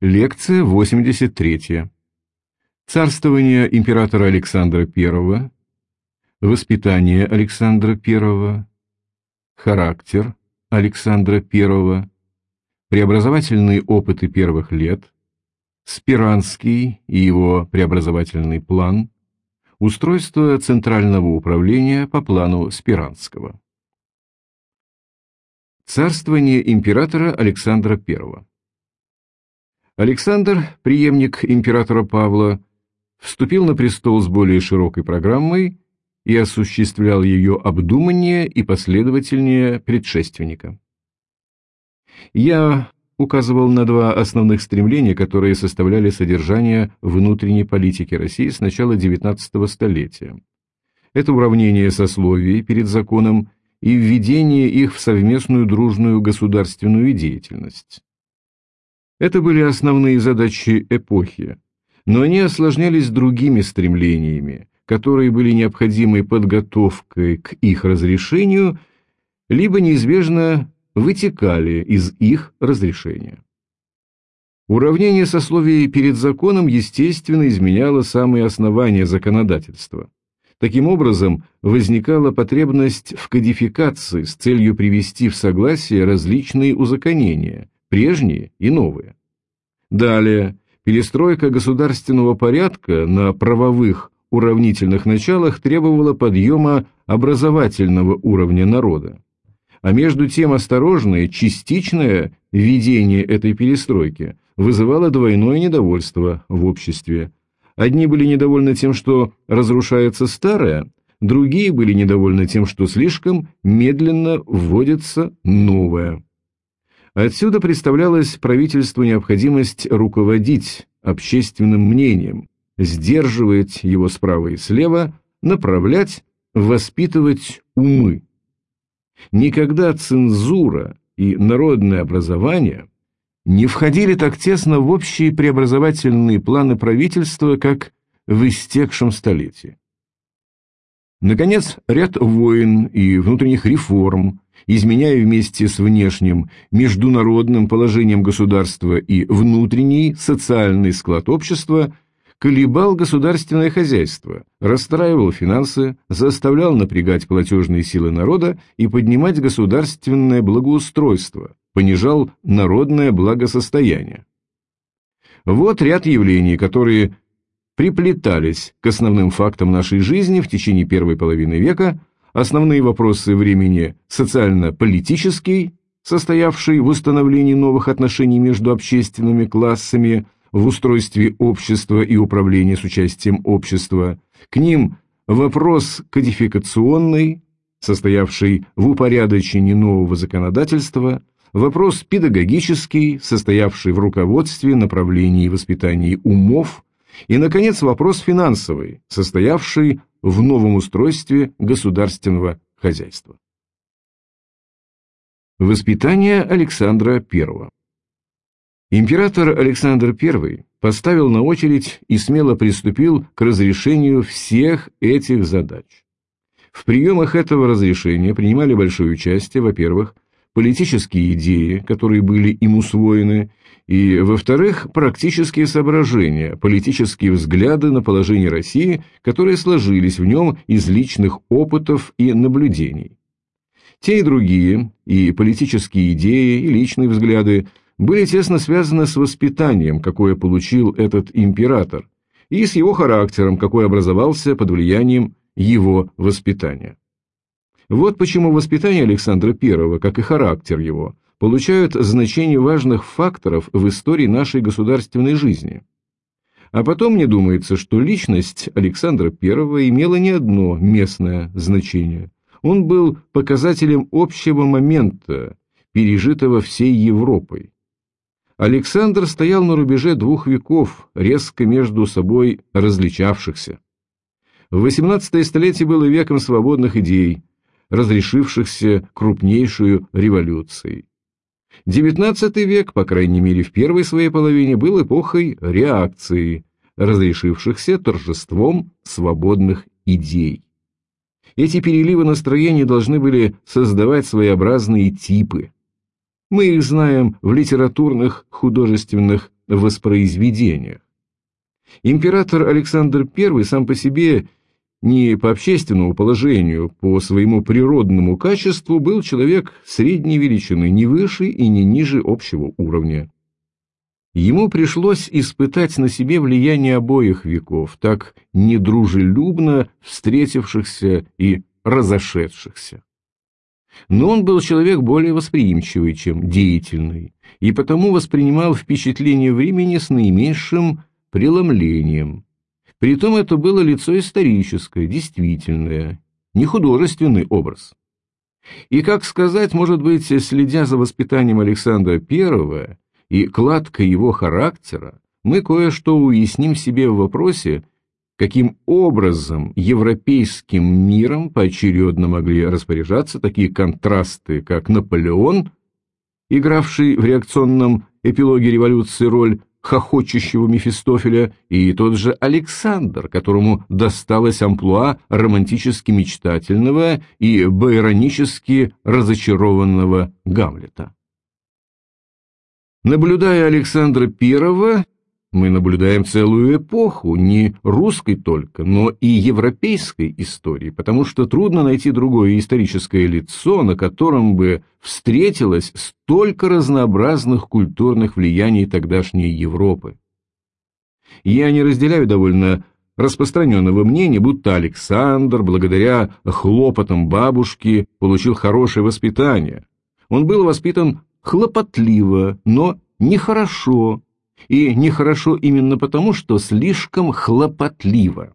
Лекция 83. Царствование императора Александра I. Воспитание Александра I. Характер Александра I. Преобразовательные опыты первых лет. Спиранский и его преобразовательный план. Устройство Центрального управления по плану Спиранского. Царствование императора Александра I. Александр, преемник императора Павла, вступил на престол с более широкой программой и осуществлял ее обдуманнее и последовательнее предшественника. Я указывал на два основных стремления, которые составляли содержание внутренней политики России с начала XIX столетия. Это уравнение сословий перед законом и введение их в совместную дружную государственную деятельность. Это были основные задачи эпохи, но они осложнялись другими стремлениями, которые были необходимой подготовкой к их разрешению, либо неизбежно вытекали из их разрешения. Уравнение сословий перед законом, естественно, изменяло самые основания законодательства. Таким образом, возникала потребность в кодификации с целью привести в согласие различные узаконения – прежние и новые. Далее, перестройка государственного порядка на правовых уравнительных началах требовала подъема образовательного уровня народа. А между тем осторожное, частичное введение этой перестройки вызывало двойное недовольство в обществе. Одни были недовольны тем, что разрушается старое, другие были недовольны тем, что слишком медленно вводится новое. Отсюда представлялась правительству необходимость руководить общественным мнением, сдерживать его справа и слева, направлять, воспитывать умы. Никогда цензура и народное образование не входили так тесно в общие преобразовательные планы правительства, как в истекшем столетии. Наконец, ряд войн и внутренних реформ, изменяя вместе с внешним международным положением государства и внутренний социальный склад общества, колебал государственное хозяйство, расстраивал финансы, заставлял напрягать платежные силы народа и поднимать государственное благоустройство, понижал народное благосостояние. Вот ряд явлений, которые приплетались к основным фактам нашей жизни в течение первой половины века, основные вопросы времени социально-политический, состоявший в установлении новых отношений между общественными классами, в устройстве общества и управлении с участием общества, к ним вопрос кодификационный, состоявший в упорядочении нового законодательства, вопрос педагогический, состоявший в руководстве, направлении и воспитании умов, и, наконец, вопрос финансовый, состоявший в новом устройстве государственного хозяйства. Воспитание Александра I Император Александр I поставил на очередь и смело приступил к разрешению всех этих задач. В приемах этого разрешения принимали большое участие, во-первых, политические идеи, которые были им усвоены, и, во-вторых, практические соображения, политические взгляды на положение России, которые сложились в нем из личных опытов и наблюдений. Те и другие, и политические идеи, и личные взгляды, были тесно связаны с воспитанием, какое получил этот император, и с его характером, какой образовался под влиянием его воспитания. Вот почему воспитание Александра I, как и характер его, получают значение важных факторов в истории нашей государственной жизни. А потом мне думается, что личность Александра I имела не одно местное значение. Он был показателем общего момента, пережитого всей Европой. Александр стоял на рубеже двух веков, резко между собой различавшихся. XVIII столетие было веком свободных идей, разрешившихся крупнейшую революцией. XIX век, по крайней мере в первой своей половине, был эпохой реакции, разрешившихся торжеством свободных идей. Эти переливы настроений должны были создавать своеобразные типы. Мы их знаем в литературных, художественных воспроизведениях. Император Александр I сам по себе не по общественному положению, по своему природному качеству был человек средней величины, не выше и не ниже общего уровня. Ему пришлось испытать на себе влияние обоих веков, так недружелюбно встретившихся и разошедшихся. Но он был человек более восприимчивый, чем деятельный, и потому воспринимал впечатление времени с наименьшим преломлением. Притом это было лицо историческое, действительное, не художественный образ. И, как сказать, может быть, следя за воспитанием Александра I и кладкой его характера, мы кое-что уясним себе в вопросе, каким образом европейским миром поочередно могли распоряжаться такие контрасты, как Наполеон, игравший в реакционном эпилоге революции роль хохочущего Мефистофеля, и тот же Александр, которому досталось амплуа романтически мечтательного и байронически разочарованного Гамлета. Наблюдая Александра I, мы наблюдаем целую эпоху, не русской только, но и европейской истории, потому что трудно найти другое историческое лицо, на котором бы встретилось столько разнообразных культурных влияний тогдашней Европы. Я не разделяю довольно распространенного мнения, будто Александр, благодаря хлопотам бабушки, получил хорошее воспитание. Он был воспитан хлопотливо, но нехорошо, и нехорошо именно потому, что слишком хлопотливо.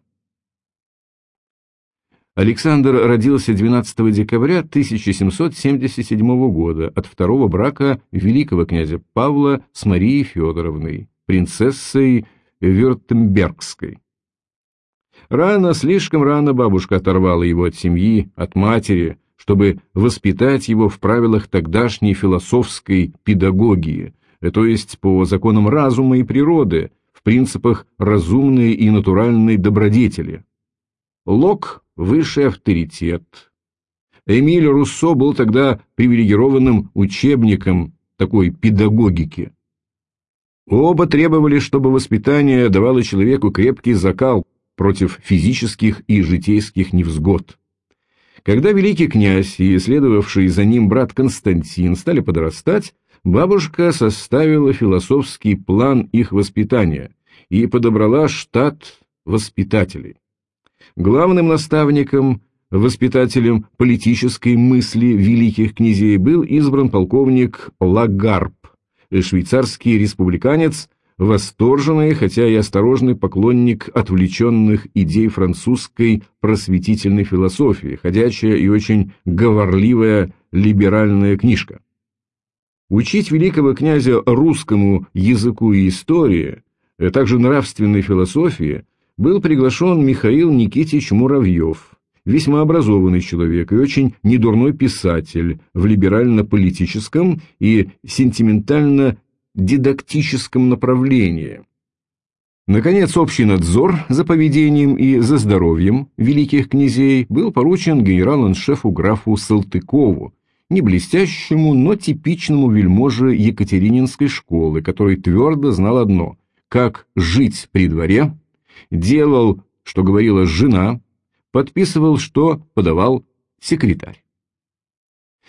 Александр родился 12 декабря 1777 года от второго брака великого князя Павла с Марией Федоровной, принцессой Вюртембергской. Рано, слишком рано бабушка оторвала его от семьи, от матери, чтобы воспитать его в правилах тогдашней философской педагогии, то есть по законам разума и природы, в принципах разумной и натуральной добродетели. Лок – высший авторитет. Эмиль Руссо был тогда привилегированным учебником такой педагогики. Оба требовали, чтобы воспитание давало человеку крепкий закал против физических и житейских невзгод. Когда великий князь и следовавший за ним брат Константин стали подрастать, Бабушка составила философский план их воспитания и подобрала штат воспитателей. Главным наставником, воспитателем политической мысли великих князей был избран полковник Лагарб, швейцарский республиканец, восторженный, хотя и осторожный поклонник отвлеченных идей французской просветительной философии, ходячая и очень говорливая либеральная книжка. Учить великого князя русскому языку и истории, а также нравственной философии, был приглашен Михаил Никитич Муравьев, весьма образованный человек и очень недурной писатель в либерально-политическом и сентиментально-дидактическом направлении. Наконец, общий надзор за поведением и за здоровьем великих князей был поручен генерал-аншефу графу Салтыкову, не блестящему, но типичному вельможе Екатерининской школы, который твердо знал одно – как жить при дворе, делал, что говорила жена, подписывал, что подавал секретарь.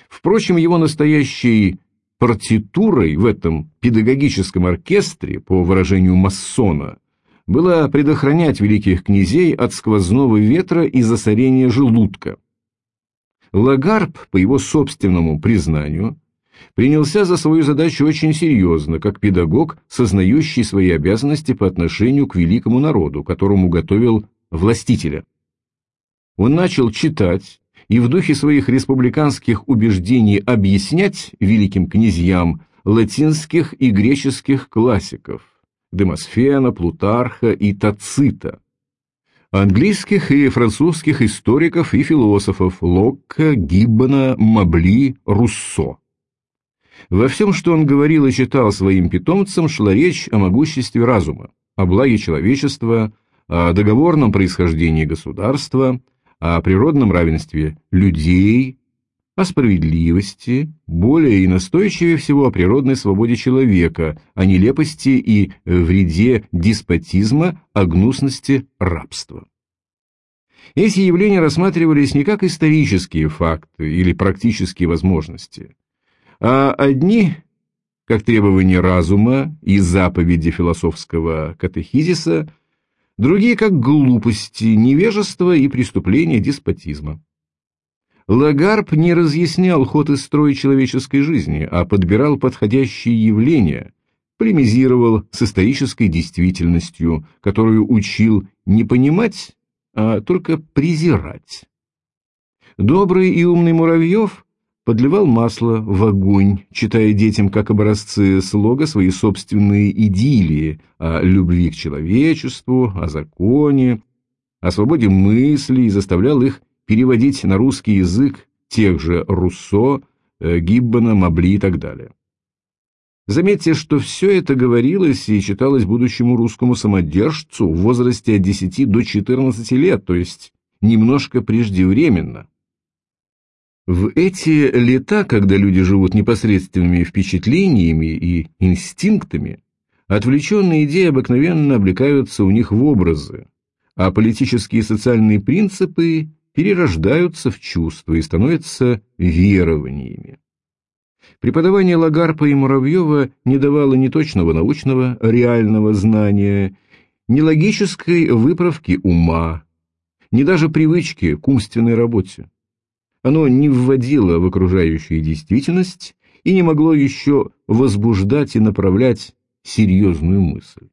Впрочем, его настоящей партитурой в этом педагогическом оркестре, по выражению массона, было предохранять великих князей от сквозного ветра и засорения желудка, Лагарб, по его собственному признанию, принялся за свою задачу очень серьезно, как педагог, сознающий свои обязанности по отношению к великому народу, которому готовил властителя. Он начал читать и в духе своих республиканских убеждений объяснять великим князьям латинских и греческих классиков Демосфена, Плутарха и Тацита, английских и французских историков и философов Локка, Гиббона, Мабли, Руссо. Во всем, что он говорил и читал своим питомцам, шла речь о могуществе разума, о благе человечества, о договорном происхождении государства, о природном равенстве людей, о справедливости, более и настойчивее всего о природной свободе человека, о нелепости и вреде деспотизма, о гнусности рабства. Эти явления рассматривались не как исторические факты или практические возможности, а одни как требования разума и заповеди философского катехизиса, другие как глупости, невежество и преступления деспотизма. Лагарб не разъяснял ход и строй человеческой жизни, а подбирал подходящие явления, полемизировал с исторической действительностью, которую учил не понимать, а только презирать. Добрый и умный Муравьев подливал масло в огонь, читая детям как образцы слога свои собственные идиллии о любви к человечеству, о законе, о свободе мысли и заставлял их переводить на русский язык тех же Руссо, э, Гиббона, Мабли и так далее. Заметьте, что все это говорилось и читалось будущему русскому самодержцу в возрасте от 10 до 14 лет, то есть немножко преждевременно. В эти лета, когда люди живут непосредственными впечатлениями и инстинктами, отвлеченные идеи обыкновенно облекаются у них в образы, а политические и социальные принципы перерождаются в чувства и становятся верованиями. Преподавание Лагарпа и Муравьева не давало ни точного научного реального знания, ни логической выправки ума, ни даже привычки к умственной работе. Оно не вводило в окружающую действительность и не могло еще возбуждать и направлять серьезную мысль.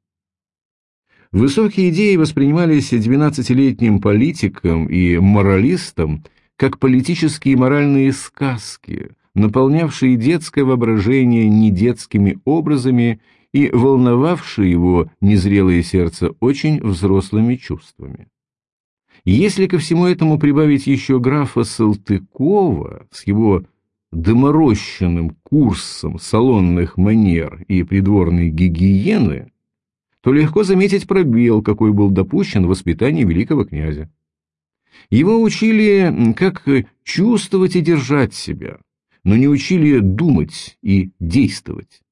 Высокие идеи воспринимались 12-летним политиком и моралистом как политические и моральные сказки, наполнявшие детское воображение недетскими образами и волновавшие его незрелое сердце очень взрослыми чувствами. Если ко всему этому прибавить еще графа Салтыкова с его доморощенным курсом салонных манер и придворной гигиены, то легко заметить пробел, какой был допущен в воспитании великого князя. Его учили, как чувствовать и держать себя, но не учили думать и действовать.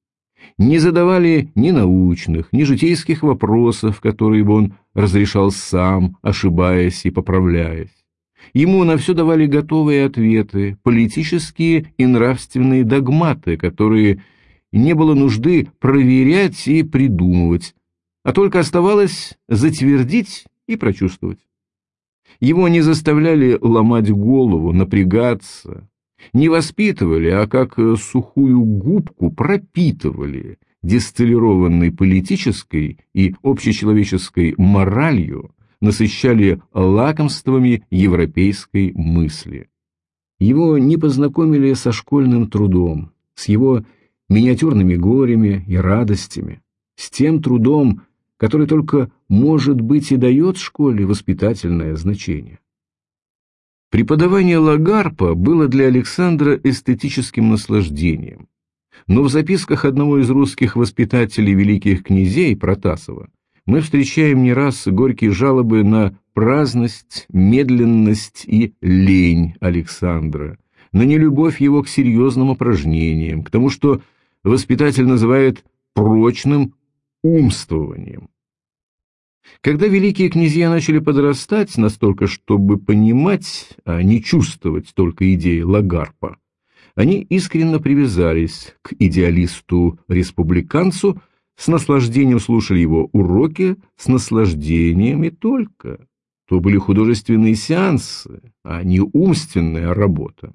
Не задавали ни научных, ни житейских вопросов, которые бы он разрешал сам, ошибаясь и поправляясь. Ему на все давали готовые ответы, политические и нравственные догматы, которые не было нужды проверять и придумывать, а только оставалось затвердить и прочувствовать. Его не заставляли ломать голову, напрягаться, не воспитывали, а как сухую губку пропитывали дистиллированной политической и общечеловеческой моралью, насыщали лакомствами европейской мысли. Его не познакомили со школьным трудом, с его миниатюрными горями и радостями, с тем трудом, который только, может быть, и дает школе воспитательное значение. Преподавание Лагарпа было для Александра эстетическим наслаждением, но в записках одного из русских воспитателей великих князей Протасова мы встречаем не раз горькие жалобы на праздность, медленность и лень Александра, на нелюбовь его к серьезным упражнениям, к тому, что воспитатель называет прочным умствованием. Когда великие князья начали подрастать настолько, чтобы понимать, а не чувствовать только идеи Лагарпа, они искренне привязались к идеалисту-республиканцу, с наслаждением слушали его уроки, с наслаждением и только. То были художественные сеансы, а не умственная работа.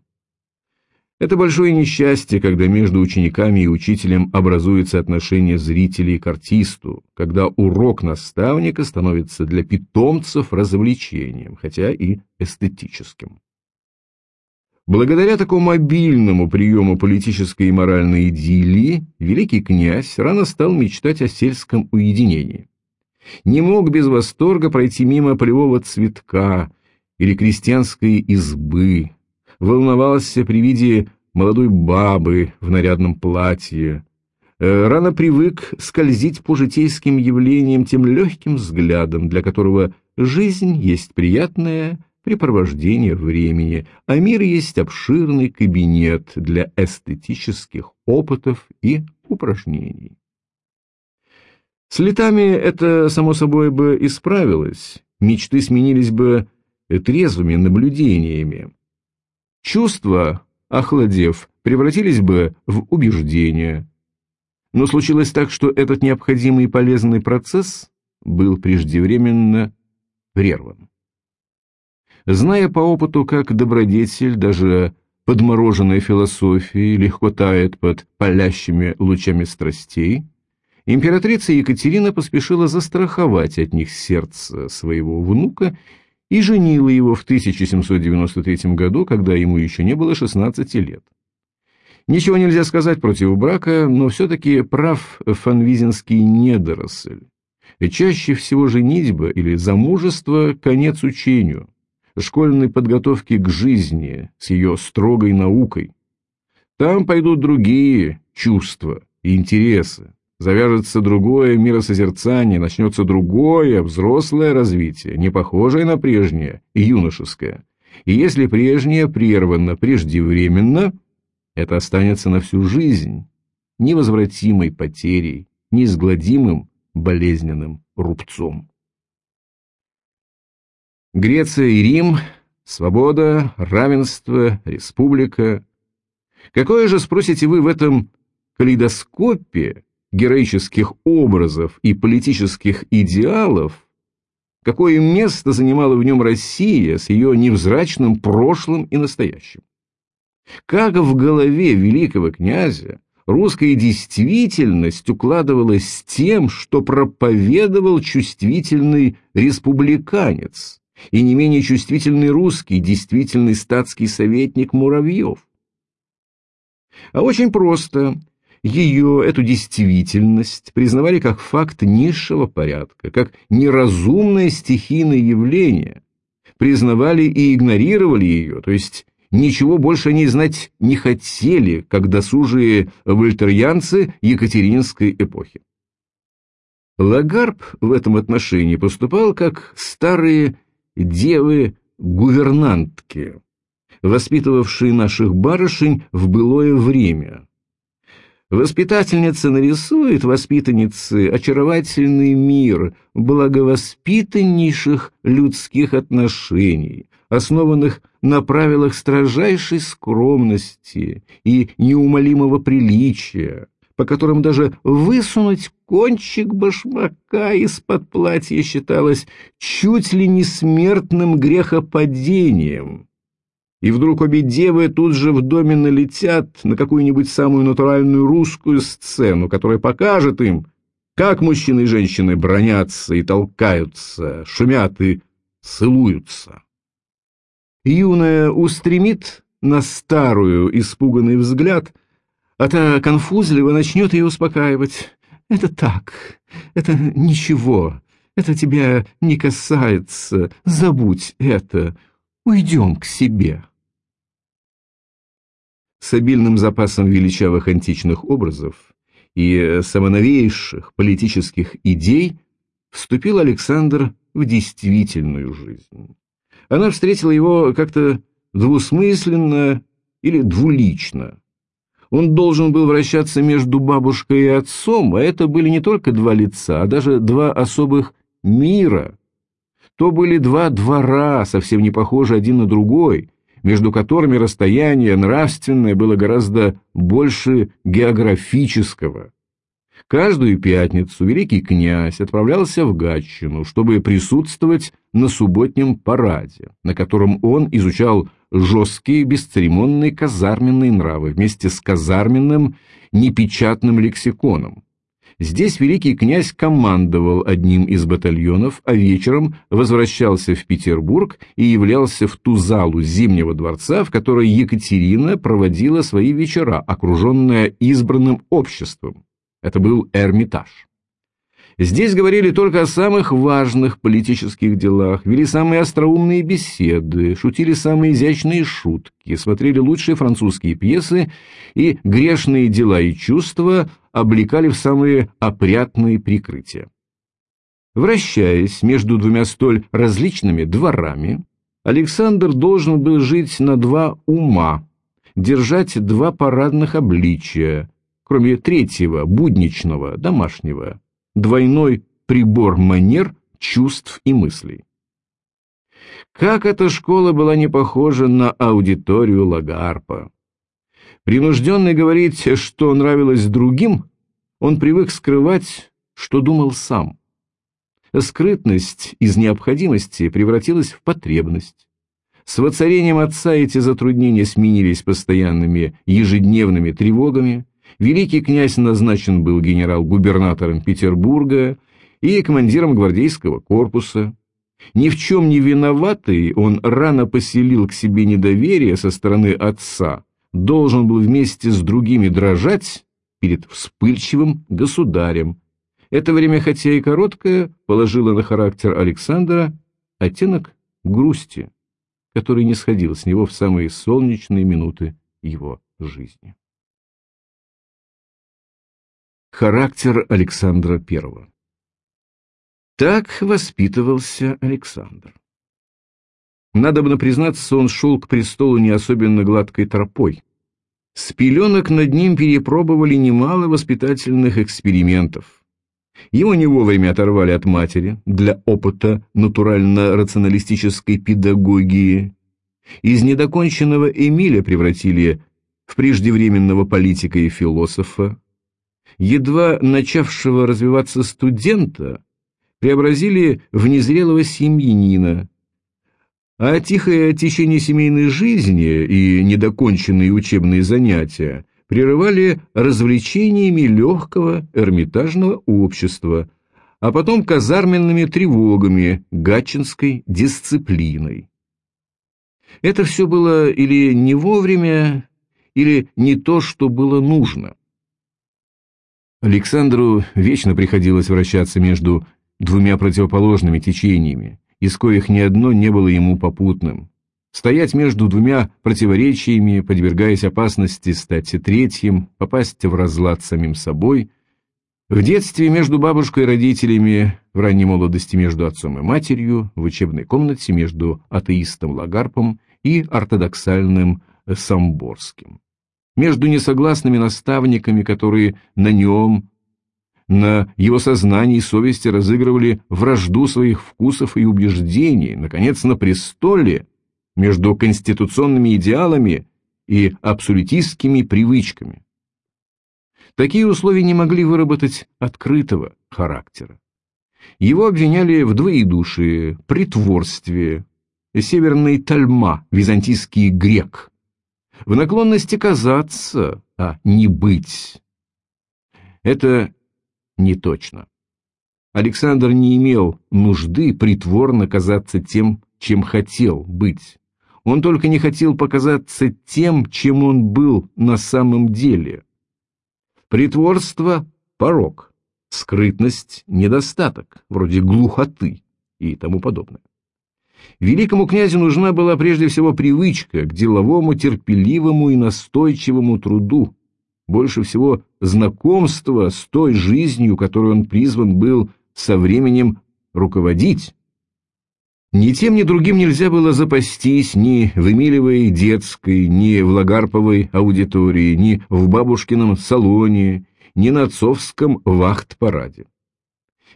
Это большое несчастье, когда между учениками и учителем образуется отношение зрителей к артисту, когда урок наставника становится для питомцев развлечением, хотя и эстетическим. Благодаря такому мобильному приему политической и моральной идиллии, великий князь рано стал мечтать о сельском уединении. Не мог без восторга пройти мимо полевого цветка или крестьянской избы, волновался при виде молодой бабы в нарядном платье, э, рано привык скользить по житейским явлениям тем легким взглядом, для которого жизнь есть приятное, препровождения времени, а мир есть обширный кабинет для эстетических опытов и упражнений. С летами это, само собой, бы исправилось, мечты сменились бы трезвыми наблюдениями. Чувства, охладев, превратились бы в убеждения. Но случилось так, что этот необходимый и полезный процесс был преждевременно прерван. Зная по опыту, как добродетель, даже подмороженная философия, легко тает под палящими лучами страстей, императрица Екатерина поспешила застраховать от них сердце своего внука и женила его в 1793 году, когда ему еще не было 16 лет. Ничего нельзя сказать против брака, но все-таки прав фанвизинский недоросль. Чаще всего женитьба или замужество – конец учению – школьной подготовки к жизни с ее строгой наукой. Там пойдут другие чувства и интересы, завяжется другое миросозерцание, начнется другое взрослое развитие, не похожее на прежнее, юношеское. И если прежнее прервано преждевременно, это останется на всю жизнь, невозвратимой потерей, неизгладимым болезненным рубцом. Греция и Рим, свобода, равенство, республика. Какое же, спросите вы, в этом калейдоскопе героических образов и политических идеалов, какое место занимала в нем Россия с ее невзрачным прошлым и настоящим? Как в голове великого князя русская действительность укладывалась тем, что проповедовал чувствительный республиканец, и не менее чувствительный русский, действительный статский советник Муравьев. А очень просто. Ее, эту действительность, признавали как факт низшего порядка, как неразумное стихийное явление, признавали и игнорировали ее, то есть ничего больше они знать не хотели, как досужие вольтерьянцы Екатерининской эпохи. Лагарб в этом отношении поступал как старые девы-гувернантки, воспитывавшие наших барышень в былое время. Воспитательница нарисует воспитаннице очаровательный мир благовоспитаннейших людских отношений, основанных на правилах строжайшей скромности и неумолимого приличия, по которым даже высунуть кончик башмака из-под платья считалось чуть ли не смертным грехопадением. И вдруг обе девы тут же в доме налетят на какую-нибудь самую натуральную русскую сцену, которая покажет им, как мужчины и женщины бронятся и толкаются, шумят и целуются. Юная устремит на старую испуганный взгляд — а та конфузливо начнет ее успокаивать. «Это так, это ничего, это тебя не касается, забудь это, уйдем к себе». С обильным запасом величавых античных образов и самоновейших политических идей вступил Александр в действительную жизнь. Она встретила его как-то двусмысленно или двулично – он должен был вращаться между бабушкой и отцом, а это были не только два лица, а даже два особых мира. То были два двора, совсем не похожи один на другой, между которыми расстояние нравственное было гораздо больше географического. Каждую пятницу великий князь отправлялся в Гатчину, чтобы присутствовать на субботнем параде, на котором он изучал жесткие бесцеремонные казарменные нравы вместе с казарменным непечатным лексиконом. Здесь великий князь командовал одним из батальонов, а вечером возвращался в Петербург и являлся в ту залу Зимнего дворца, в которой Екатерина проводила свои вечера, окруженная избранным обществом. Это был Эрмитаж. Здесь говорили только о самых важных политических делах, вели самые остроумные беседы, шутили самые изящные шутки, смотрели лучшие французские пьесы и грешные дела и чувства облекали в самые опрятные прикрытия. Вращаясь между двумя столь различными дворами, Александр должен был жить на два ума, держать два парадных обличия, кроме третьего, будничного, домашнего, двойной прибор манер, чувств и мыслей. Как эта школа была не похожа на аудиторию Лагарпа. Принужденный говорить, что нравилось другим, он привык скрывать, что думал сам. Скрытность из необходимости превратилась в потребность. С воцарением отца эти затруднения сменились постоянными ежедневными тревогами. Великий князь назначен был генерал-губернатором Петербурга и командиром гвардейского корпуса. Ни в чем не виноватый, он рано поселил к себе недоверие со стороны отца, должен был вместе с другими дрожать перед вспыльчивым государем. Это время, хотя и короткое, положило на характер Александра оттенок грусти, который не сходил с него в самые солнечные минуты его жизни. Характер Александра I Так воспитывался Александр. Надобно признаться, он шел к престолу не особенно гладкой тропой. С пеленок над ним перепробовали немало воспитательных экспериментов. Его не вовремя оторвали от матери для опыта натурально-рационалистической педагогии. Из недоконченного Эмиля превратили в преждевременного политика и философа. Едва начавшего развиваться студента преобразили в незрелого семьянина, а тихое течение семейной жизни и недоконченные учебные занятия прерывали развлечениями легкого эрмитажного общества, а потом казарменными тревогами, гатчинской дисциплиной. Это все было или не вовремя, или не то, что было нужно. Александру вечно приходилось вращаться между двумя противоположными течениями, из коих ни одно не было ему попутным. Стоять между двумя противоречиями, подвергаясь опасности стать третьим, попасть в разлад самим собой. В детстве между бабушкой и родителями, в ранней молодости между отцом и матерью, в учебной комнате между атеистом Лагарпом и ортодоксальным Самборским. Между несогласными наставниками, которые на нем, на его сознании и совести разыгрывали вражду своих вкусов и убеждений, наконец, на престоле, между конституционными идеалами и абсолютистскими привычками. Такие условия не могли выработать открытого характера. Его обвиняли в двоедушии, притворстве, северный тальма, византийский грек, в наклонности казаться, а не быть. Это не точно. Александр не имел нужды притворно казаться тем, чем хотел быть. Он только не хотел показаться тем, чем он был на самом деле. Притворство – порог, скрытность – недостаток, вроде глухоты и тому подобное. Великому князю нужна была прежде всего привычка к деловому, терпеливому и настойчивому труду, больше всего знакомство с той жизнью, которую он призван был со временем руководить. Ни тем, ни другим нельзя было запастись ни в Эмилевой детской, ни в Лагарповой аудитории, ни в бабушкином салоне, ни на отцовском вахт-параде.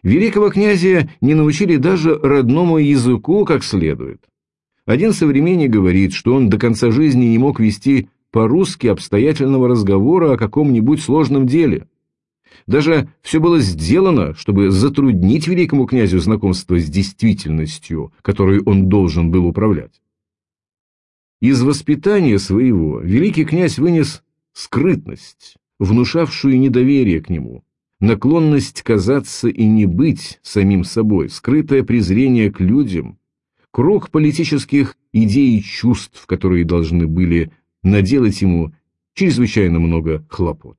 Великого князя не научили даже родному языку как следует. Один современник говорит, что он до конца жизни не мог вести по-русски обстоятельного разговора о каком-нибудь сложном деле. Даже все было сделано, чтобы затруднить великому князю знакомство с действительностью, которой он должен был управлять. Из воспитания своего великий князь вынес скрытность, внушавшую недоверие к нему, наклонность казаться и не быть самим собой, скрытое презрение к людям, круг политических идей и чувств, которые должны были наделать ему чрезвычайно много хлопот.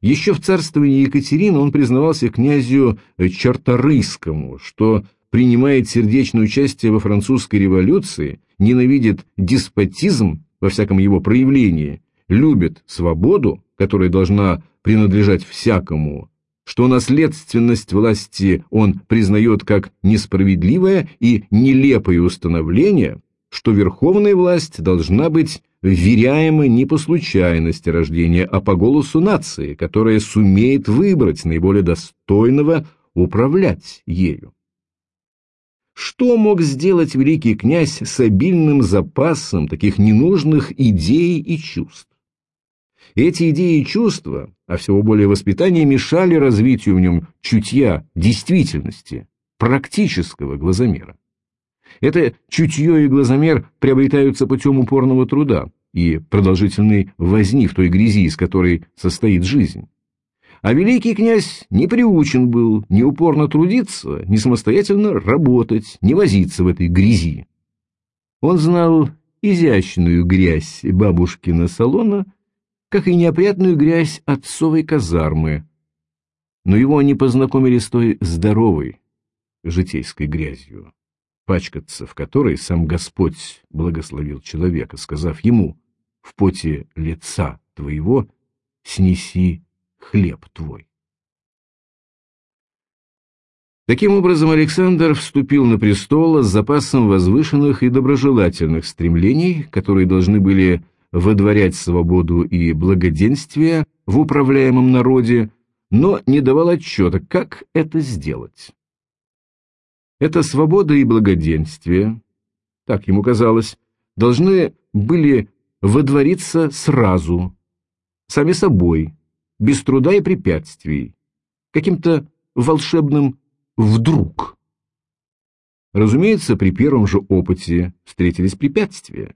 Еще в царствовании Екатерины он признавался князю Чарторийскому, что принимает сердечное участие во французской революции, ненавидит деспотизм во всяком его проявлении, любит свободу, которая должна принадлежать всякому, что наследственность власти он признает как несправедливое и нелепое установление, что верховная власть должна быть вверяема не по случайности рождения, а по голосу нации, которая сумеет выбрать наиболее достойного управлять ею. Что мог сделать великий князь с обильным запасом таких ненужных идей и чувств? Эти идеи и чувства, а всего более воспитание, мешали развитию в нем чутья, действительности, практического глазомера. Это чутье и глазомер приобретаются путем упорного труда и продолжительной возни в той грязи, из которой состоит жизнь. А великий князь не приучен был ни упорно трудиться, ни самостоятельно работать, ни возиться в этой грязи. Он знал изящную грязь бабушкина салона, как и неопрятную грязь отцовой казармы, но его не познакомили с той здоровой житейской грязью, пачкаться в которой сам Господь благословил человека, сказав ему «в поте лица твоего снеси хлеб твой». Таким образом, Александр вступил на престол с запасом возвышенных и доброжелательных стремлений, которые должны были выдворять свободу и благоденствие в управляемом народе, но не давал отчета, как это сделать. Эта свобода и благоденствие, так ему казалось, должны были выдвориться сразу, сами собой, без труда и препятствий, каким-то волшебным «вдруг». Разумеется, при первом же опыте встретились препятствия.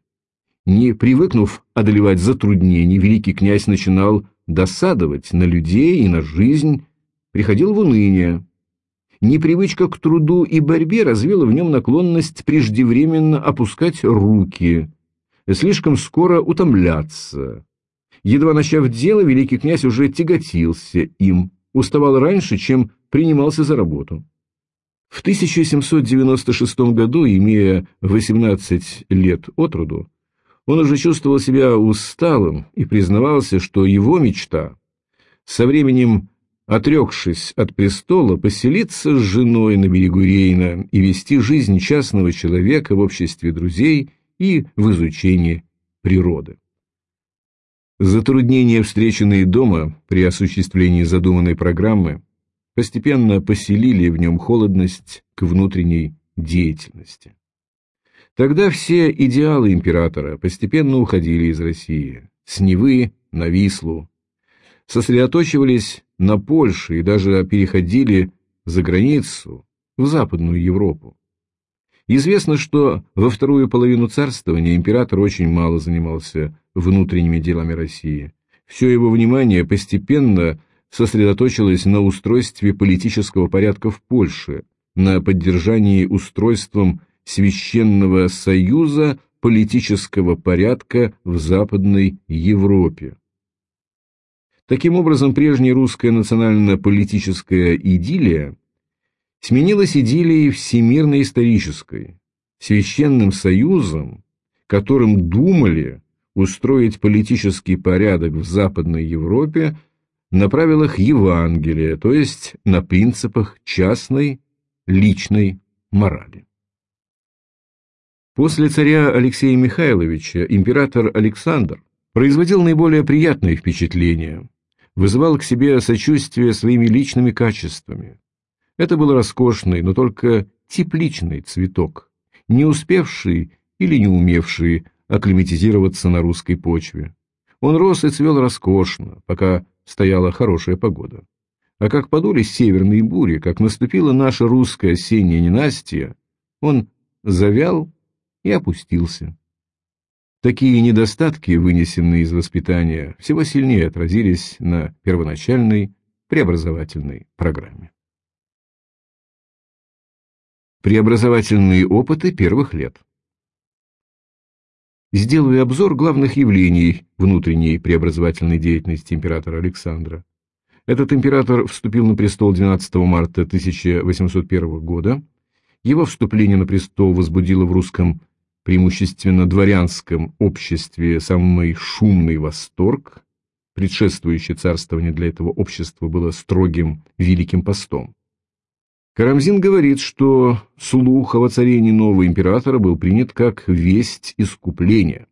Не привыкнув одолевать затруднений, великий князь начинал досадовать на людей и на жизнь, приходил в уныние. Непривычка к труду и борьбе развила в нем наклонность преждевременно опускать руки, слишком скоро утомляться. Едва начав дело, великий князь уже тяготился им, уставал раньше, чем принимался за работу. В 1796 году, имея 18 лет от роду, он уже чувствовал себя усталым и признавался, что его мечта со временем отрекшись от престола, поселиться с женой на берегу Рейна и вести жизнь частного человека в обществе друзей и в изучении природы. Затруднения, встреченные дома при осуществлении задуманной программы, постепенно поселили в нем холодность к внутренней деятельности. Тогда все идеалы императора постепенно уходили из России, с Невы на Вислу, сосредоточивались на Польше и даже переходили за границу, в Западную Европу. Известно, что во вторую половину царствования император очень мало занимался внутренними делами России. Все его внимание постепенно сосредоточилось на устройстве политического порядка в Польше, на поддержании устройством Священного Союза политического порядка в Западной Европе. Таким образом, прежняя русская национально-политическая идиллия сменилась идиллией всемирно-исторической, священным союзом, которым думали устроить политический порядок в Западной Европе на правилах Евангелия, то есть на принципах частной личной морали. После царя Алексея Михайловича император Александр производил наиболее приятные впечатления, вызывал к себе сочувствие своими личными качествами. Это был роскошный, но только тепличный цветок, не успевший или не умевший акклиматизироваться на русской почве. Он рос и цвел роскошно, пока стояла хорошая погода. А как подули северные бури, как наступила наша русская осенняя ненастье, он завял и опустился. Такие недостатки, вынесенные из воспитания, всего сильнее отразились на первоначальной преобразовательной программе. Преобразовательные опыты первых лет. Сделаю обзор главных явлений внутренней преобразовательной деятельности императора Александра. Этот император вступил на престол 12 марта 1801 года. Его вступление на престол возбудило в русском преимущественно дворянском обществе самый шумный восторг, предшествующее царствование для этого общества было строгим великим постом. Карамзин говорит, что слух о воцарении нового императора был принят как весть искупления.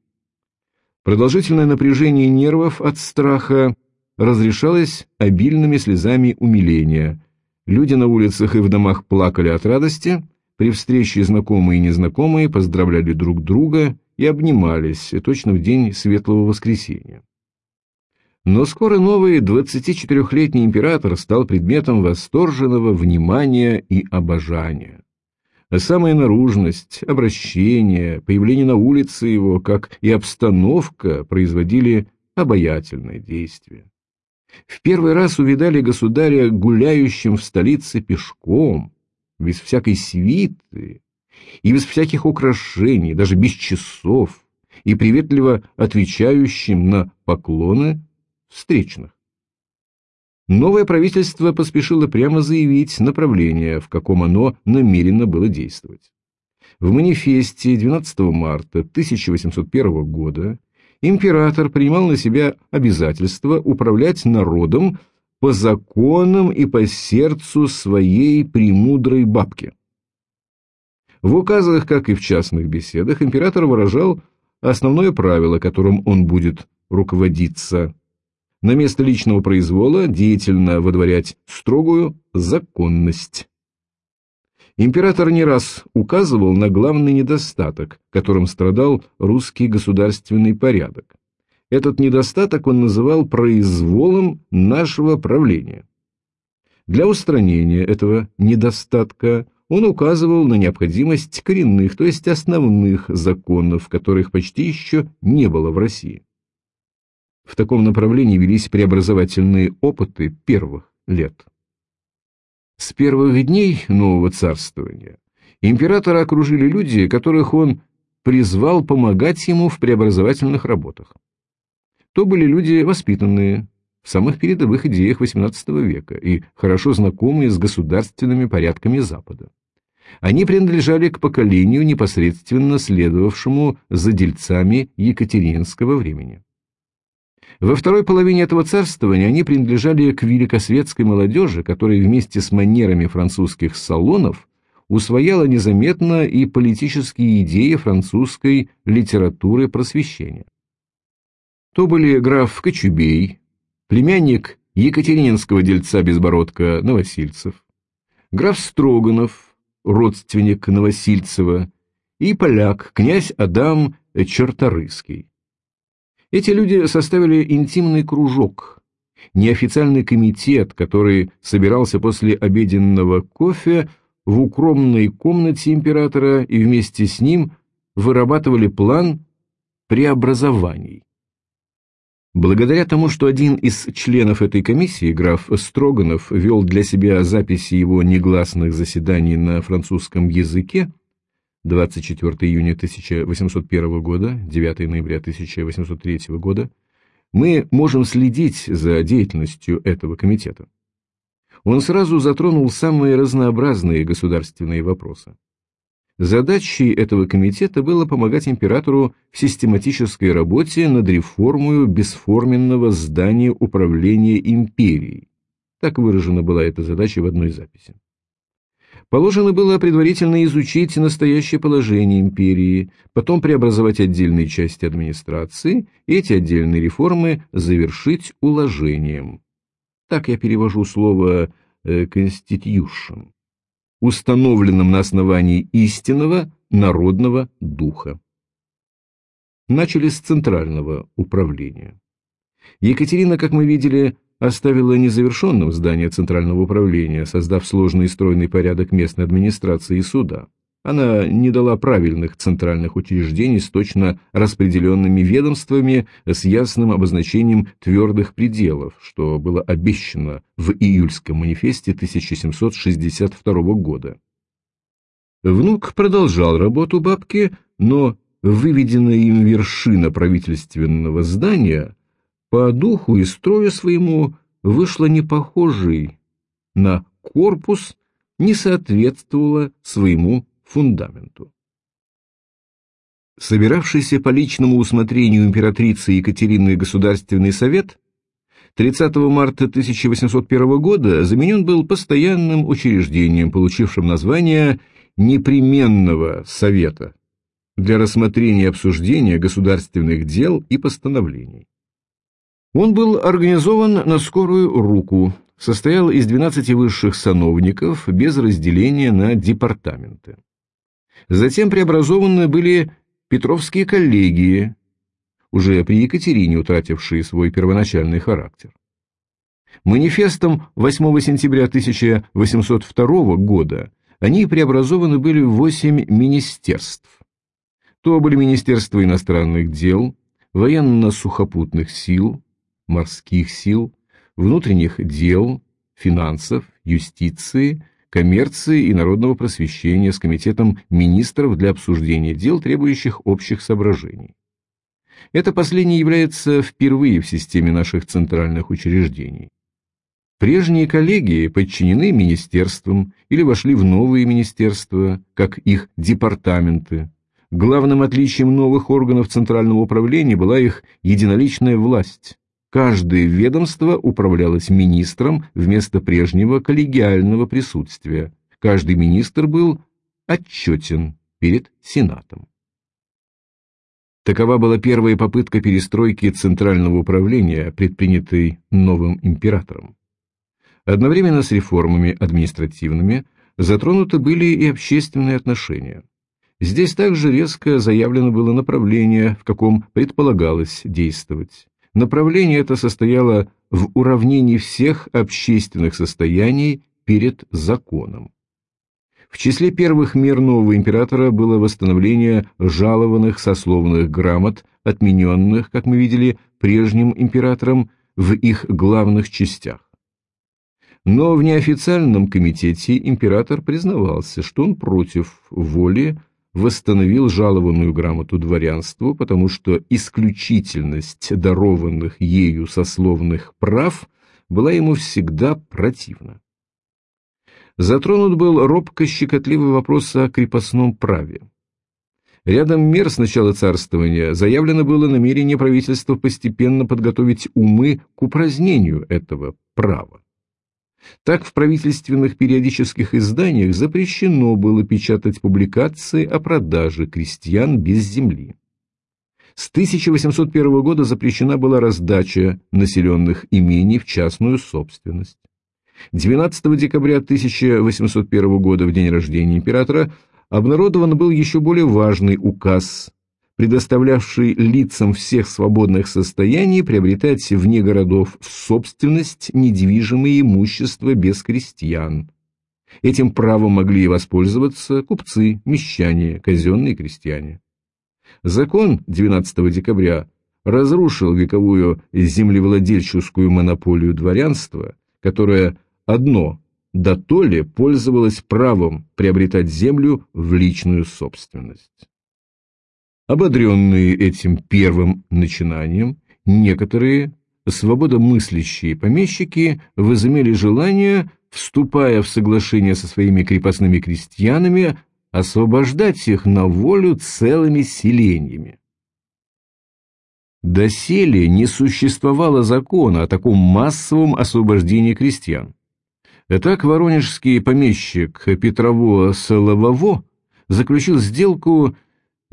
Продолжительное напряжение нервов от страха разрешалось обильными слезами умиления. Люди на улицах и в домах плакали от радости, при встрече знакомые и незнакомые поздравляли друг друга и обнимались, точно в день Светлого Воскресения. Но скоро новый 24-летний император стал предметом восторженного внимания и обожания. А самая наружность, обращение, появление на улице его, как и обстановка, производили обаятельное действие. В первый раз увидали государя гуляющим в столице пешком, без всякой свиты и без всяких украшений, даже без часов, и приветливо отвечающим на поклоны встречных. Новое правительство поспешило прямо заявить направление, в каком оно намерено было действовать. В манифесте 12 марта 1801 года император принимал на себя обязательство управлять народом по законам и по сердцу своей премудрой бабки. В указах, как и в частных беседах, император выражал основное правило, которым он будет руководиться на место личного произвола деятельно водворять строгую законность. Император не раз указывал на главный недостаток, которым страдал русский государственный порядок. Этот недостаток он называл произволом нашего правления. Для устранения этого недостатка он указывал на необходимость коренных, то есть основных законов, которых почти еще не было в России. В таком направлении велись преобразовательные опыты первых лет. С первых дней нового царствования императора окружили люди, которых он призвал помогать ему в преобразовательных работах. То были люди воспитанные, в самых передовых идеях XVIII века и хорошо знакомые с государственными порядками Запада. Они принадлежали к поколению, непосредственно следовавшему за дельцами Екатерининского времени. Во второй половине этого царствования они принадлежали к великосветской молодежи, которая вместе с манерами французских салонов усвояла незаметно и политические идеи французской литературы просвещения. То были граф Кочубей, племянник екатерининского дельца Безбородка Новосильцев, граф Строганов, родственник Новосильцева, и поляк, князь Адам Черторыский. Эти люди составили интимный кружок, неофициальный комитет, который собирался после обеденного кофе в укромной комнате императора и вместе с ним вырабатывали план преобразований. Благодаря тому, что один из членов этой комиссии, граф Строганов, вел для себя записи его негласных заседаний на французском языке, 24 июня 1801 года, 9 ноября 1803 года, мы можем следить за деятельностью этого комитета. Он сразу затронул самые разнообразные государственные вопросы. Задачей этого комитета было помогать императору в систематической работе над реформой бесформенного здания управления империей. Так выражена была эта задача в одной записи. Положено было предварительно изучить настоящее положение империи, потом преобразовать отдельные части администрации и эти отдельные реформы завершить уложением. Так я перевожу слово «constitution», установленным на основании истинного народного духа. Начали с центрального управления. Екатерина, как мы видели, оставила незавершенным здание Центрального управления, создав сложный и стройный порядок местной администрации и суда. Она не дала правильных центральных учреждений с точно распределенными ведомствами с ясным обозначением твердых пределов, что было обещано в июльском манифесте 1762 года. Внук продолжал работу бабки, но выведенная им вершина правительственного здания – по духу и строю своему вышла непохожей на корпус, не соответствовала своему фундаменту. Собиравшийся по личному усмотрению императрицы Екатерины Государственный совет 30 марта 1801 года заменен был постоянным учреждением, получившим название «Непременного Совета» для рассмотрения и обсуждения государственных дел и постановлений. Он был организован на скорую руку, состоял из 12 высших сановников без разделения на департаменты. Затем преобразованы были Петровские коллегии, уже при Екатерине утратившие свой первоначальный характер. Манифестом 8 сентября 1802 года они преобразованы были в восемь министерств. То были Министерство иностранных дел, военно-сухопутных сил, морских сил, внутренних дел, финансов, юстиции, коммерции и народного просвещения с комитетом министров для обсуждения дел, требующих общих соображений. Это последнее является впервые в системе наших центральных учреждений. Прежние коллегии подчинены министерствам или вошли в новые министерства, как их департаменты. Главным отличием новых органов центрального управления была их единоличная власть. Каждое ведомство управлялось министром вместо прежнего коллегиального присутствия. Каждый министр был отчетен перед Сенатом. Такова была первая попытка перестройки центрального управления, предпринятой новым императором. Одновременно с реформами административными затронуты были и общественные отношения. Здесь также резко заявлено было направление, в каком предполагалось действовать. Направление это состояло в уравнении всех общественных состояний перед законом. В числе первых мер нового императора было восстановление жалованных сословных грамот, отмененных, как мы видели, прежним императором в их главных частях. Но в неофициальном комитете император признавался, что он против воли восстановил жалованную грамоту дворянству, потому что исключительность дарованных ею сословных прав была ему всегда противна. Затронут был робко-щекотливый вопрос о крепостном праве. Рядом мер с начала царствования заявлено было намерение правительства постепенно подготовить умы к упразднению этого права. Так в правительственных периодических изданиях запрещено было печатать публикации о продаже крестьян без земли. С 1801 года запрещена была раздача населенных имений в частную собственность. 12 декабря 1801 года, в день рождения императора, обнародован был еще более важный указ, предоставлявший лицам всех свободных состояний приобретать вне городов собственность недвижимое имущество без крестьян. Этим правом могли воспользоваться купцы, мещане, казенные крестьяне. Закон 12 декабря разрушил вековую землевладельческую монополию дворянства, которая одно да то ли пользовалась правом приобретать землю в личную собственность. Ободренные этим первым начинанием, некоторые свободомыслящие помещики возымели желание, вступая в соглашение со своими крепостными крестьянами, освобождать их на волю целыми селениями. Доселе не существовало закона о таком массовом освобождении крестьян. Так воронежский помещик Петрово Соловово заключил сделку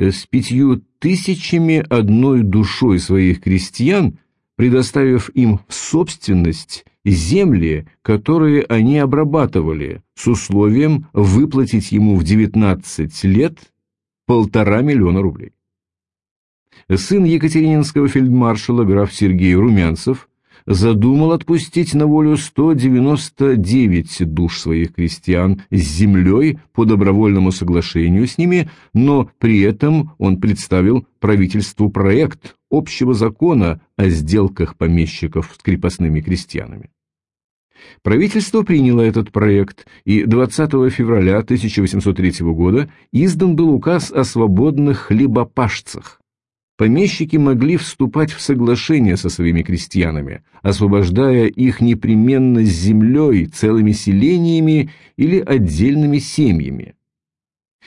с пятью тысячами одной душой своих крестьян, предоставив им собственность земли, которые они обрабатывали, с условием выплатить ему в 19 лет полтора миллиона рублей. Сын екатерининского фельдмаршала граф Сергей Румянцев задумал отпустить на волю 199 душ своих крестьян с землей по добровольному соглашению с ними, но при этом он представил правительству проект общего закона о сделках помещиков с крепостными крестьянами. Правительство приняло этот проект, и 20 февраля 1803 года издан был указ о свободных хлебопашцах, помещики могли вступать в соглашение со своими крестьянами, освобождая их непременно с землей, целыми селениями или отдельными семьями.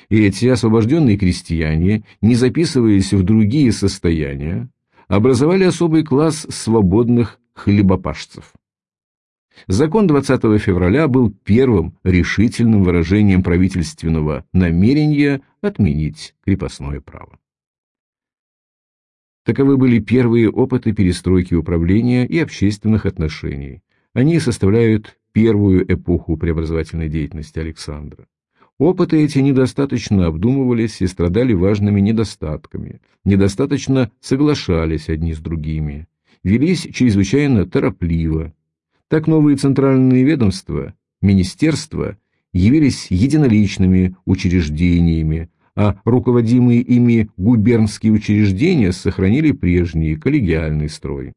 И эти освобожденные крестьяне, не записываясь в другие состояния, образовали особый класс свободных хлебопашцев. Закон 20 февраля был первым решительным выражением правительственного намерения отменить крепостное право. Таковы были первые опыты перестройки управления и общественных отношений. Они составляют первую эпоху преобразовательной деятельности Александра. Опыты эти недостаточно обдумывались и страдали важными недостатками, недостаточно соглашались одни с другими, велись чрезвычайно торопливо. Так новые центральные ведомства, министерства явились единоличными учреждениями, а руководимые ими губернские учреждения сохранили прежний коллегиальный строй.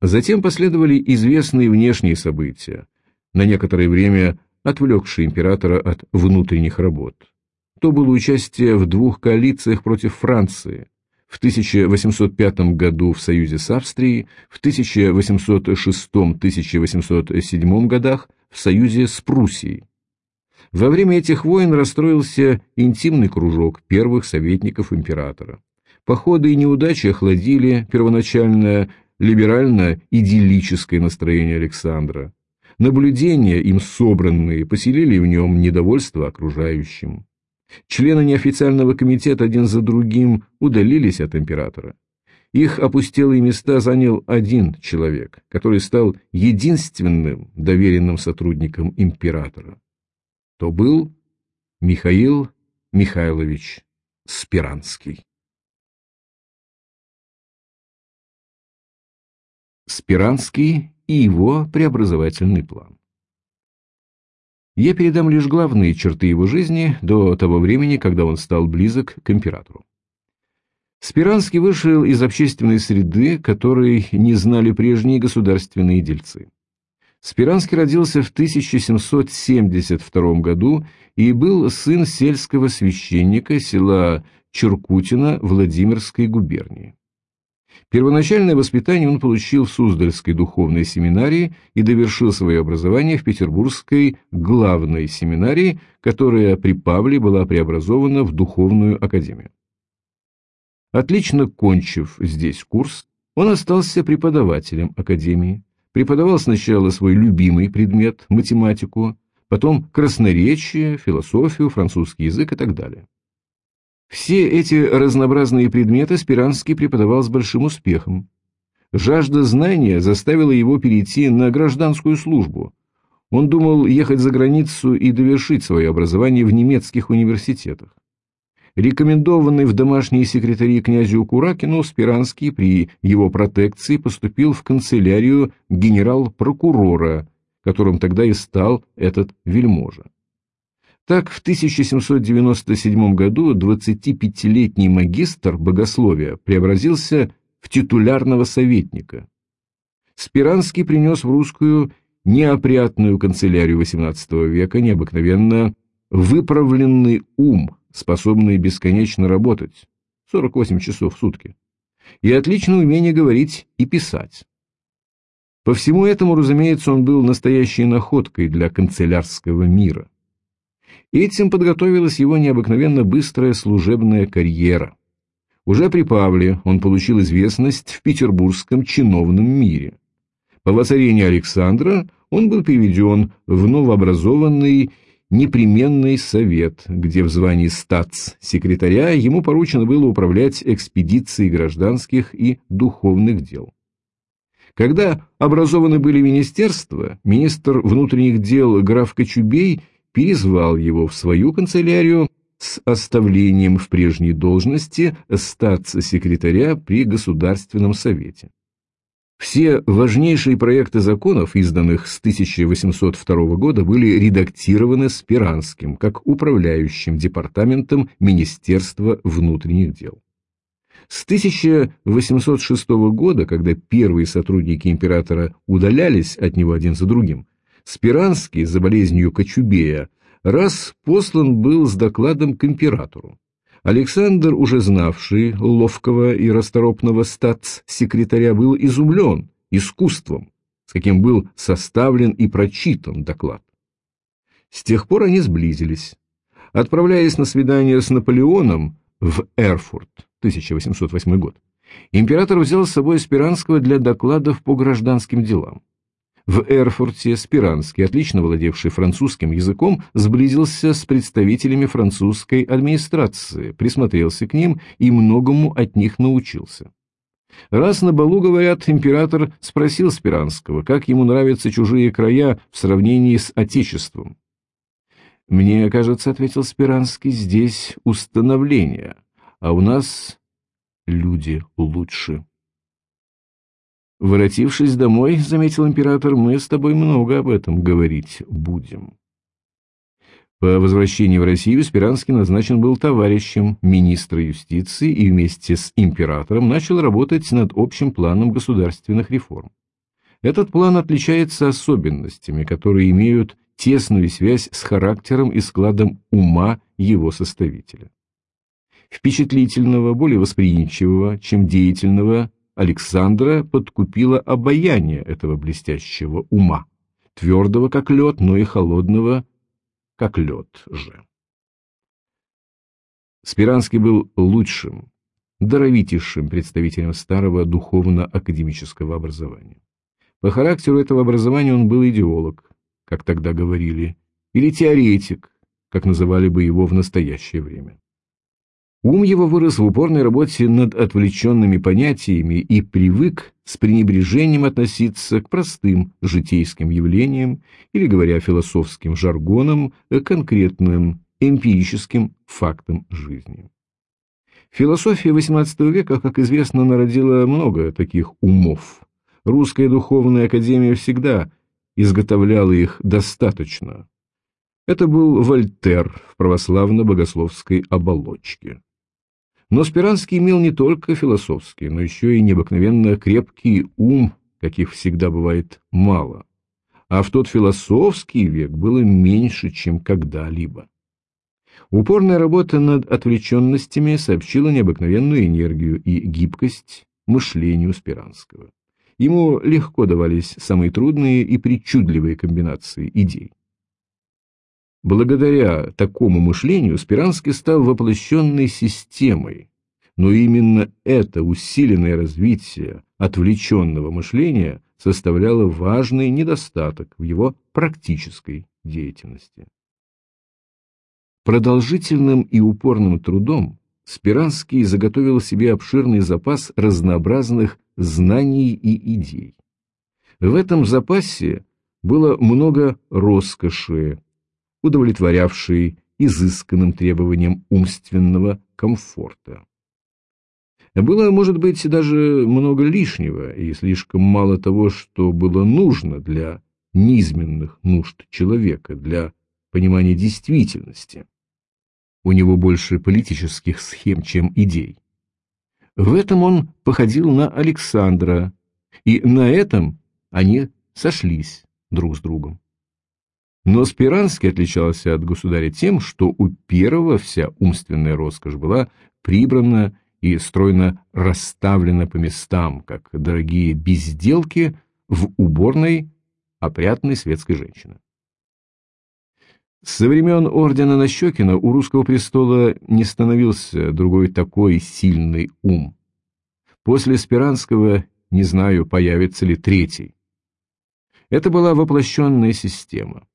Затем последовали известные внешние события, на некоторое время отвлекшие императора от внутренних работ. То было участие в двух коалициях против Франции, в 1805 году в союзе с Австрией, в 1806-1807 годах в союзе с Пруссией. Во время этих войн расстроился интимный кружок первых советников императора. Походы и неудачи охладили первоначальное либерально-идиллическое настроение Александра. Наблюдения, им собранные, поселили в нем недовольство окружающим. Члены неофициального комитета один за другим удалились от императора. Их опустелые места занял один человек, который стал единственным доверенным сотрудником императора. То был Михаил Михайлович Спиранский. Спиранский и его преобразовательный план. Я передам лишь главные черты его жизни до того времени, когда он стал близок к императору. Спиранский вышел из общественной среды, которой не знали прежние государственные дельцы. Спиранский родился в 1772 году и был сын сельского священника села Черкутино Владимирской губернии. Первоначальное воспитание он получил в Суздальской духовной семинарии и довершил свое образование в Петербургской главной семинарии, которая при Павле была преобразована в духовную академию. Отлично кончив здесь курс, он остался преподавателем академии, преподавал сначала свой любимый предмет – математику, потом красноречие, философию, французский язык и так далее. Все эти разнообразные предметы Спиранский преподавал с большим успехом. Жажда знания заставила его перейти на гражданскую службу. Он думал ехать за границу и довершить свое образование в немецких университетах. Рекомендованный в домашние секретари князю Куракину, Спиранский при его протекции поступил в канцелярию генерал-прокурора, которым тогда и стал этот вельможа. Так, в 1797 году 25-летний магистр богословия преобразился в титулярного советника. Спиранский принес в русскую неопрятную канцелярию XVIII века необыкновенно выправленный ум, способный бесконечно работать, 48 часов в сутки, и отличное умение говорить и писать. По всему этому, разумеется, он был настоящей находкой для канцелярского мира. Этим подготовилась его необыкновенно быстрая служебная карьера. Уже при Павле он получил известность в петербургском чиновном мире. По воцарении Александра он был переведен в новообразованный непременный совет, где в звании статс-секретаря ему поручено было управлять экспедицией гражданских и духовных дел. Когда образованы были министерства, министр внутренних дел граф Кочубей – перезвал его в свою канцелярию с оставлением в прежней должности статс-секретаря при Государственном совете. Все важнейшие проекты законов, изданных с 1802 года, были редактированы Спиранским как управляющим департаментом Министерства внутренних дел. С 1806 года, когда первые сотрудники императора удалялись от него один за другим, Спиранский за болезнью Кочубея раз послан был с докладом к императору. Александр, уже знавший ловкого и расторопного статс-секретаря, был изумлен искусством, с каким был составлен и прочитан доклад. С тех пор они сблизились. Отправляясь на свидание с Наполеоном в Эрфурт, 1808 год, Император взял с собой Спиранского для докладов по гражданским делам. В Эрфурте Спиранский, отлично владевший французским языком, сблизился с представителями французской администрации, присмотрелся к ним и многому от них научился. Раз на балу, говорят, император спросил Спиранского, как ему нравятся чужие края в сравнении с Отечеством. «Мне кажется, — ответил Спиранский, — здесь установление, а у нас люди лучше». «Воротившись домой, — заметил император, — мы с тобой много об этом говорить будем». По возвращении в Россию Спиранский назначен был товарищем министра юстиции и вместе с императором начал работать над общим планом государственных реформ. Этот план отличается особенностями, которые имеют тесную связь с характером и складом ума его составителя. Впечатлительного, более восприимчивого, чем деятельного, Александра подкупило обаяние этого блестящего ума, твердого как лед, но и холодного как лед же. Спиранский был лучшим, даровитейшим представителем старого духовно-академического образования. По характеру этого образования он был идеолог, как тогда говорили, или теоретик, как называли бы его в настоящее время. Ум его вырос в упорной работе над отвлеченными понятиями и привык с пренебрежением относиться к простым житейским явлениям или, говоря философским жаргоном, к конкретным эмпирическим фактам жизни. Философия XVIII века, как известно, народила много таких умов. Русская духовная академия всегда изготовляла их достаточно. Это был Вольтер в православно-богословской оболочке. Но Спиранский имел не только философский, но еще и необыкновенно крепкий ум, каких всегда бывает мало. А в тот философский век было меньше, чем когда-либо. Упорная работа над отвлеченностями сообщила необыкновенную энергию и гибкость мышлению Спиранского. Ему легко давались самые трудные и причудливые комбинации идей. Благодаря такому мышлению Спиранский стал воплощенной системой, но именно это усиленное развитие отвлеченного мышления составляло важный недостаток в его практической деятельности. Продолжительным и упорным трудом Спиранский заготовил себе обширный запас разнообразных знаний и идей. В этом запасе было много роскоши, удовлетворявшие изысканным требованиям умственного комфорта. Было, может быть, даже много лишнего и слишком мало того, что было нужно для низменных нужд человека, для понимания действительности. У него больше политических схем, чем идей. В этом он походил на Александра, и на этом они сошлись друг с другом. Но Спиранский отличался от государя тем, что у первого вся умственная роскошь была прибрана и стройно расставлена по местам, как дорогие безделки в уборной опрятной светской женщины. Со времен ордена Нащекина у русского престола не становился другой такой сильный ум. После Спиранского, не знаю, появится ли третий. Это была воплощенная система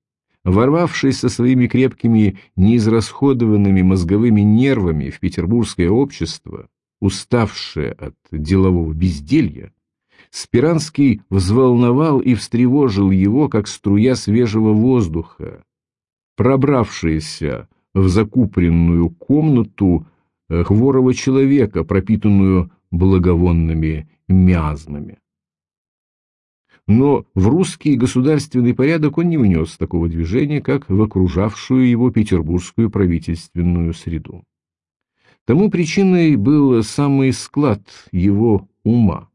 ворвавшись со своими крепкими, неизрасходованными мозговыми нервами в петербургское общество, уставшее от делового безделья, Спиранский взволновал и встревожил его, как струя свежего воздуха, пробравшаяся в закупленную комнату э, хворого человека, пропитанную благовонными миазмами но в русский государственный порядок он не внес такого движения, как в окружавшую его петербургскую правительственную среду. Тому причиной был самый склад его ума.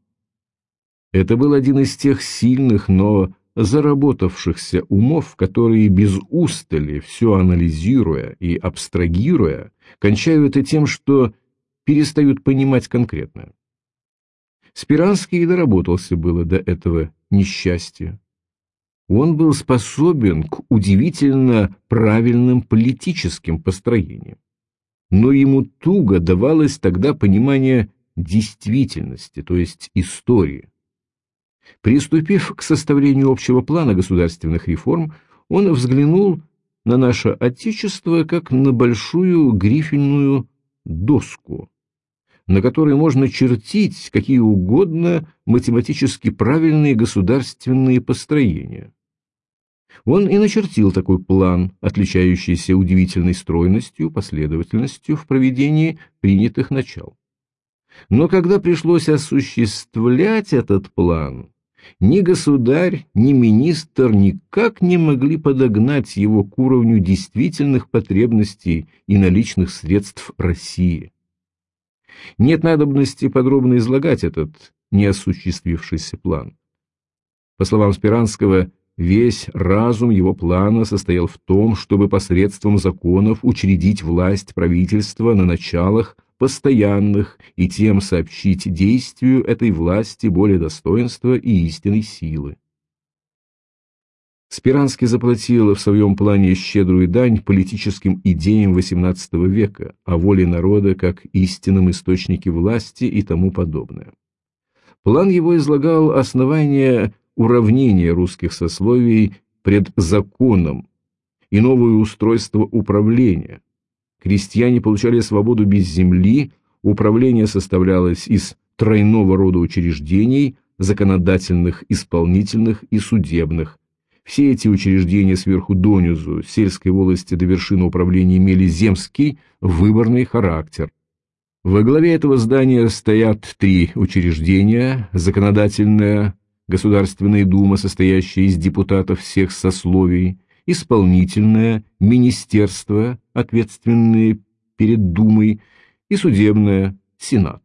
Это был один из тех сильных, но заработавшихся умов, которые без устали, все анализируя и абстрагируя, кончают и тем, что перестают понимать конкретное. Спиранский доработался было до этого несчастья. Он был способен к удивительно правильным политическим построениям. Но ему туго давалось тогда понимание действительности, то есть истории. Приступив к составлению общего плана государственных реформ, он взглянул на наше Отечество как на большую грифельную доску, на которой можно чертить какие угодно математически правильные государственные построения. Он и начертил такой план, отличающийся удивительной стройностью, последовательностью в проведении принятых начал. Но когда пришлось осуществлять этот план, ни государь, ни министр никак не могли подогнать его к уровню действительных потребностей и наличных средств России. Нет надобности подробно излагать этот неосуществившийся план. По словам Спиранского, весь разум его плана состоял в том, чтобы посредством законов учредить власть правительства на началах постоянных и тем сообщить действию этой власти более достоинства и истинной силы. Спиранский заплатил в своем плане щедрую дань политическим идеям XVIII века о воле народа как истинном источнике власти и тому подобное. План его излагал основания уравнения русских сословий пред законом и новое устройство управления, крестьяне получали свободу без земли, управление составлялось из тройного рода учреждений, законодательных, исполнительных и судебных. Все эти учреждения сверху донизу, сельской волости до вершины управления имели земский, выборный характер. Во главе этого здания стоят три учреждения – законодательная, Государственная дума, состоящая из депутатов всех сословий, исполнительное, министерство, ответственные перед Думой, и судебное, Сенат.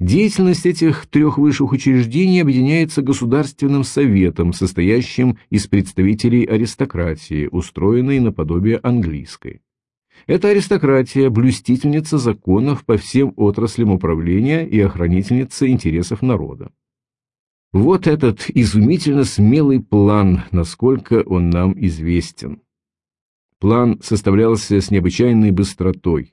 Деятельность этих трех высших учреждений объединяется Государственным Советом, состоящим из представителей аристократии, устроенной наподобие английской. Эта аристократия – блюстительница законов по всем отраслям управления и охранительница интересов народа. Вот этот изумительно смелый план, насколько он нам известен. План составлялся с необычайной быстротой.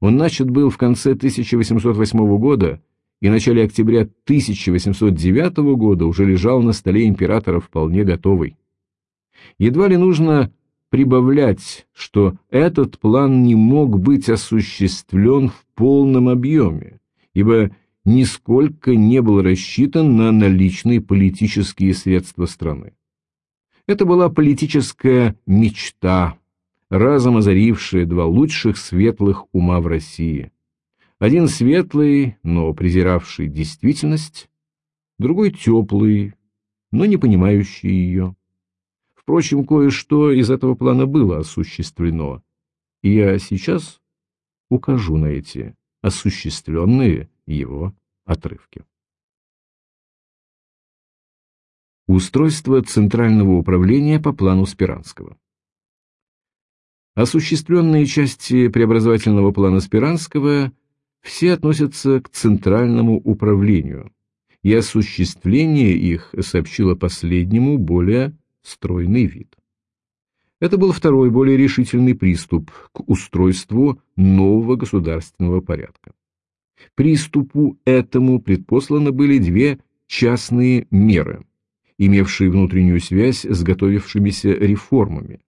Он начат был в конце 1808 года и начале октября 1809 года уже лежал на столе императора вполне готовый. Едва ли нужно прибавлять, что этот план не мог быть осуществлен в полном объеме, ибо нисколько не был рассчитан на наличные политические средства страны. Это была политическая мечта, разом озарившая два лучших светлых ума в России. Один светлый, но презиравший действительность, другой теплый, но не понимающий ее. Впрочем, кое-что из этого плана было осуществлено, и я сейчас укажу на эти осуществленные его отрывки. Устройство Центрального управления по плану Спиранского Осуществленные части преобразовательного плана Спиранского все относятся к Центральному управлению, и осуществление их сообщило последнему более стройный вид. Это был второй, более решительный приступ к устройству нового государственного порядка. Приступу этому предпосланы были две частные меры, имевшие внутреннюю связь с готовившимися реформами.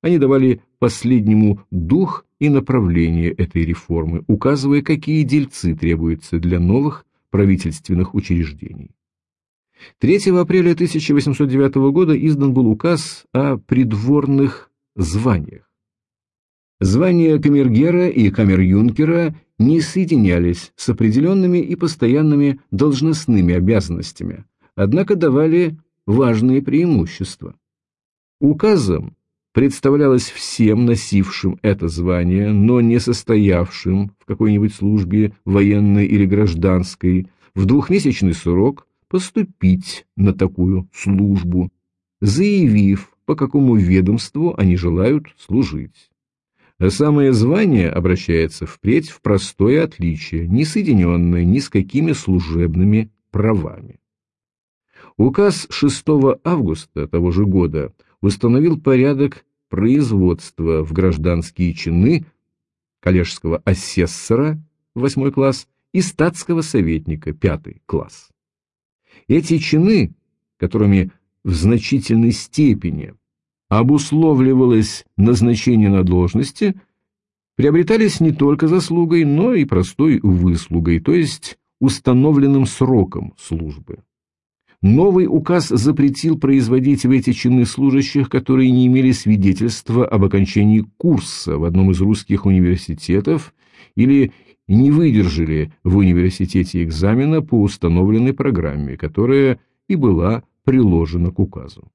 Они давали последнему дух и направление этой реформы, указывая, какие дельцы требуются для новых правительственных учреждений. 3 апреля 1809 года издан был указ о придворных званиях. Звания камергера и камер-юнкера не соединялись с определенными и постоянными должностными обязанностями, однако давали важные преимущества. Указом представлялось всем носившим это звание, но не состоявшим в какой-нибудь службе военной или гражданской, в двухмесячный срок поступить на такую службу, заявив, по какому ведомству они желают служить. Самое звание обращается впредь в простое отличие, не соединенное ни с какими служебными правами. Указ 6 августа того же года установил порядок производства в гражданские чины коллежского асессора, 8 класс, и статского советника, пятый класс. Эти чины, которыми в значительной степени обусловливалось назначение на должности, приобретались не только заслугой, но и простой выслугой, то есть установленным сроком службы. Новый указ запретил производить в эти чины служащих, которые не имели свидетельства об окончании курса в одном из русских университетов или не выдержали в университете экзамена по установленной программе, которая и была приложена к указу.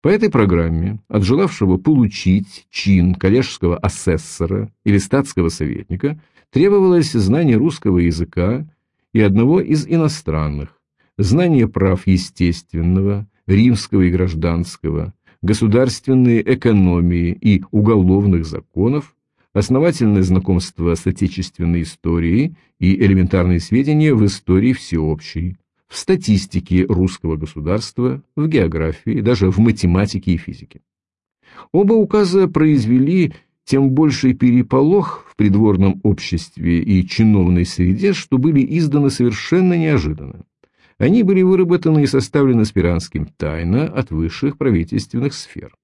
По этой программе от желавшего получить чин коллежского асессора или статского советника требовалось знание русского языка и одного из иностранных, знание прав естественного, римского и гражданского, государственной экономии и уголовных законов, основательное знакомство с отечественной историей и элементарные сведения в истории всеобщей, в статистике русского государства, в географии, даже в математике и физике. Оба указа произвели тем больший переполох в придворном обществе и чиновной среде, что были изданы совершенно неожиданно. Они были выработаны и составлены Спиранским тайно от высших правительственных сфер.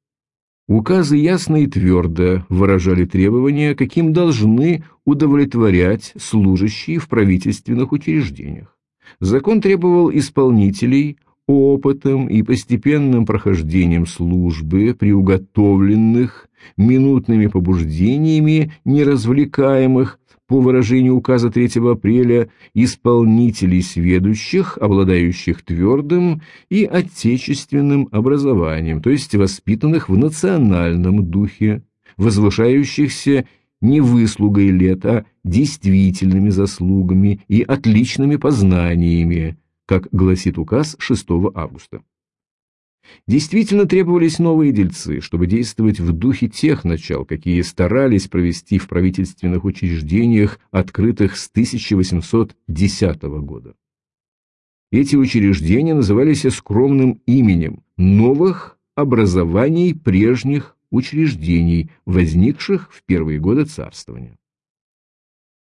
Указы ясно и твердо выражали требования, каким должны удовлетворять служащие в правительственных учреждениях. Закон требовал исполнителей опытом и постепенным прохождением службы, приуготовленных минутными побуждениями неразвлекаемых, по выражению указа 3 апреля, исполнителей сведущих, обладающих твердым и отечественным образованием, то есть воспитанных в национальном духе, возвышающихся не выслугой лет, а действительными заслугами и отличными познаниями, как гласит указ 6 августа. Действительно требовались новые дельцы, чтобы действовать в духе тех начал, какие старались провести в правительственных учреждениях, открытых с 1810 года. Эти учреждения назывались скромным именем новых образований прежних учреждений, возникших в первые годы царствования.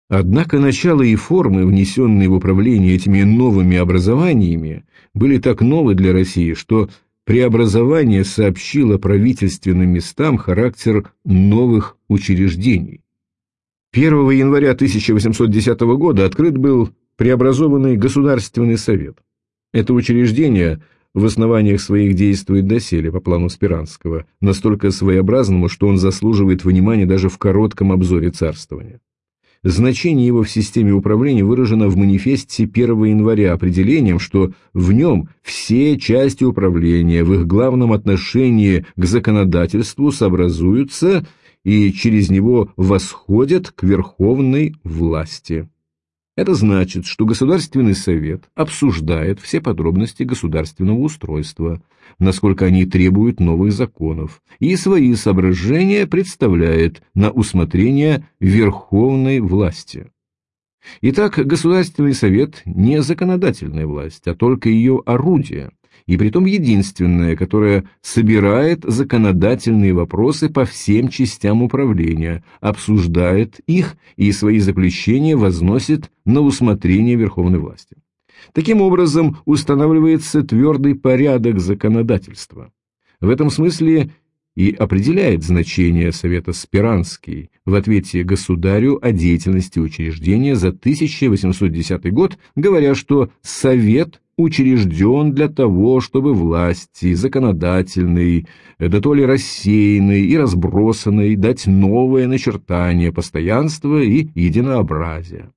Однако начало и формы, внесенные в управление этими новыми образованиями, были так новы для России, что преобразование сообщило правительственным местам характер новых учреждений. 1 января 1810 года открыт был преобразованный Государственный совет. Это учреждение в основаниях своих действует доселе по плану Спиранского, настолько своеобразному, что он заслуживает внимания даже в коротком обзоре царствования. Значение его в системе управления выражено в манифесте 1 января определением, что в нем все части управления в их главном отношении к законодательству сообразуются и через него восходят к верховной власти. Это значит, что Государственный совет обсуждает все подробности государственного устройства, насколько они требуют новых законов, и свои соображения представляет на усмотрение верховной власти. Итак, Государственный совет не законодательная власть, а только ее орудие, и притом единственное, которое собирает законодательные вопросы по всем частям управления, обсуждает их и свои заключения возносит на усмотрение верховной власти. Таким образом, устанавливается твердый порядок законодательства. В этом смысле и определяет значение Совета Спиранский в ответе государю о деятельности учреждения за 1810 год, говоря, что Совет учрежден для того, чтобы власти законодательной, да то ли рассеянной и разбросанной, дать новое начертание постоянства и единообразия.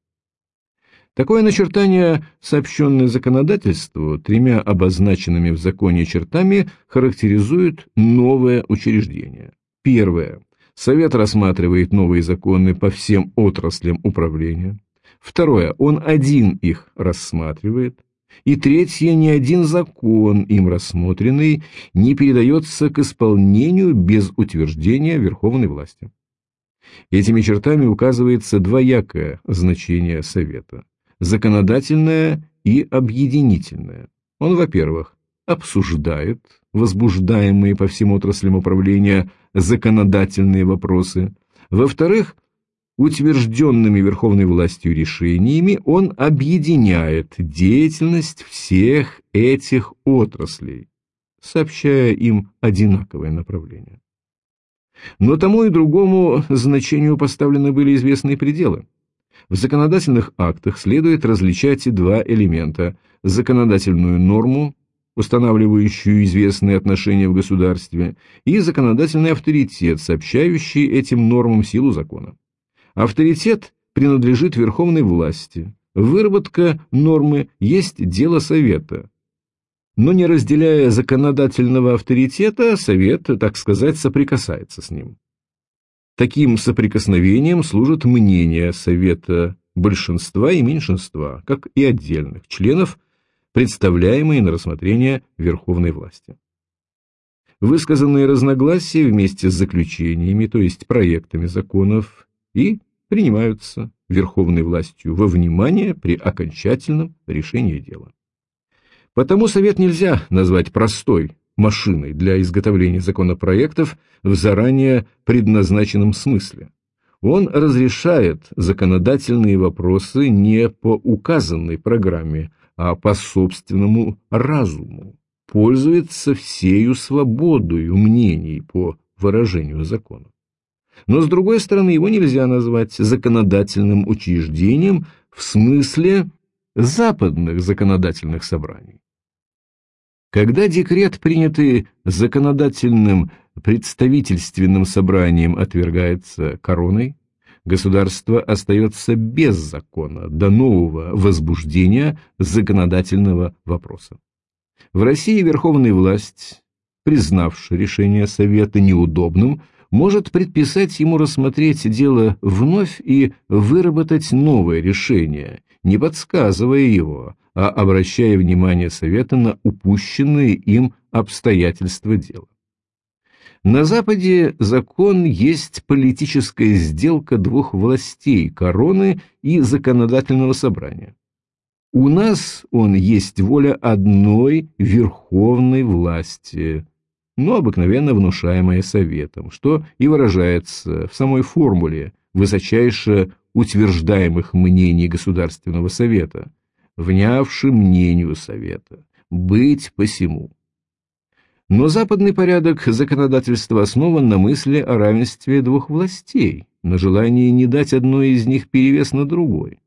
Такое начертание, сообщенное законодательству, тремя обозначенными в законе чертами, характеризует новое учреждение. Первое. Совет рассматривает новые законы по всем отраслям управления. Второе. Он один их рассматривает. И третье, ни один закон, им рассмотренный, не передается к исполнению без утверждения верховной власти. Этими чертами указывается двоякое значение Совета – законодательное и объединительное. Он, во-первых, обсуждает возбуждаемые по всем отраслям управления законодательные вопросы, во-вторых, утвержденными верховной властью решениями он объединяет деятельность всех этих отраслей, сообщая им одинаковое направление. Но тому и другому значению поставлены были известные пределы. В законодательных актах следует различать два элемента – законодательную норму, устанавливающую известные отношения в государстве, и законодательный авторитет, сообщающий этим нормам силу закона. Авторитет принадлежит верховной власти. Выработка нормы есть дело Совета. Но не разделяя законодательного авторитета, Совет, так сказать, соприкасается с ним. Таким соприкосновением служит мнение Совета большинства и меньшинства, как и отдельных членов, представляемые на рассмотрение верховной власти. Высказанные разногласия вместе с заключениями, то есть проектами законов, и принимаются верховной властью во внимание при окончательном решении дела. Потому Совет нельзя назвать простой машиной для изготовления законопроектов в заранее предназначенном смысле. Он разрешает законодательные вопросы не по указанной программе, а по собственному разуму, пользуется всею свободою мнений по выражению закона. Но, с другой стороны, его нельзя назвать законодательным учреждением в смысле западных законодательных собраний. Когда декрет, принятый законодательным представительственным собранием, отвергается короной, государство остается без закона до нового возбуждения законодательного вопроса. В России верховная власть, признавшая решение Совета неудобным, может предписать ему рассмотреть дело вновь и выработать новое решение, не подсказывая его, а обращая внимание Совета на упущенные им обстоятельства дела. На Западе закон есть политическая сделка двух властей – короны и законодательного собрания. У нас он есть воля одной верховной власти, но обыкновенно внушаемая Советом, что и выражается в самой формуле высочайше утверждаемых мнений Государственного Совета, внявши мнению Совета, быть посему. Но западный порядок законодательства основан на мысли о равенстве двух властей, на желании не дать одной из них перевес на другой.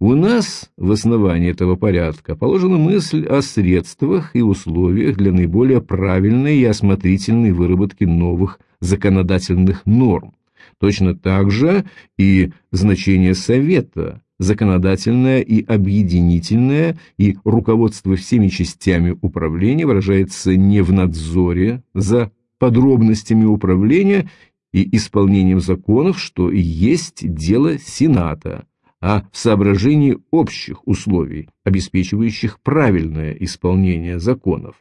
У нас в основании этого порядка положена мысль о средствах и условиях для наиболее правильной и осмотрительной выработки новых законодательных норм. Точно так же и значение Совета законодательное и объединительное, и руководство всеми частями управления выражается не в надзоре за подробностями управления и исполнением законов, что и есть дело Сената, а соображении общих условий, обеспечивающих правильное исполнение законов.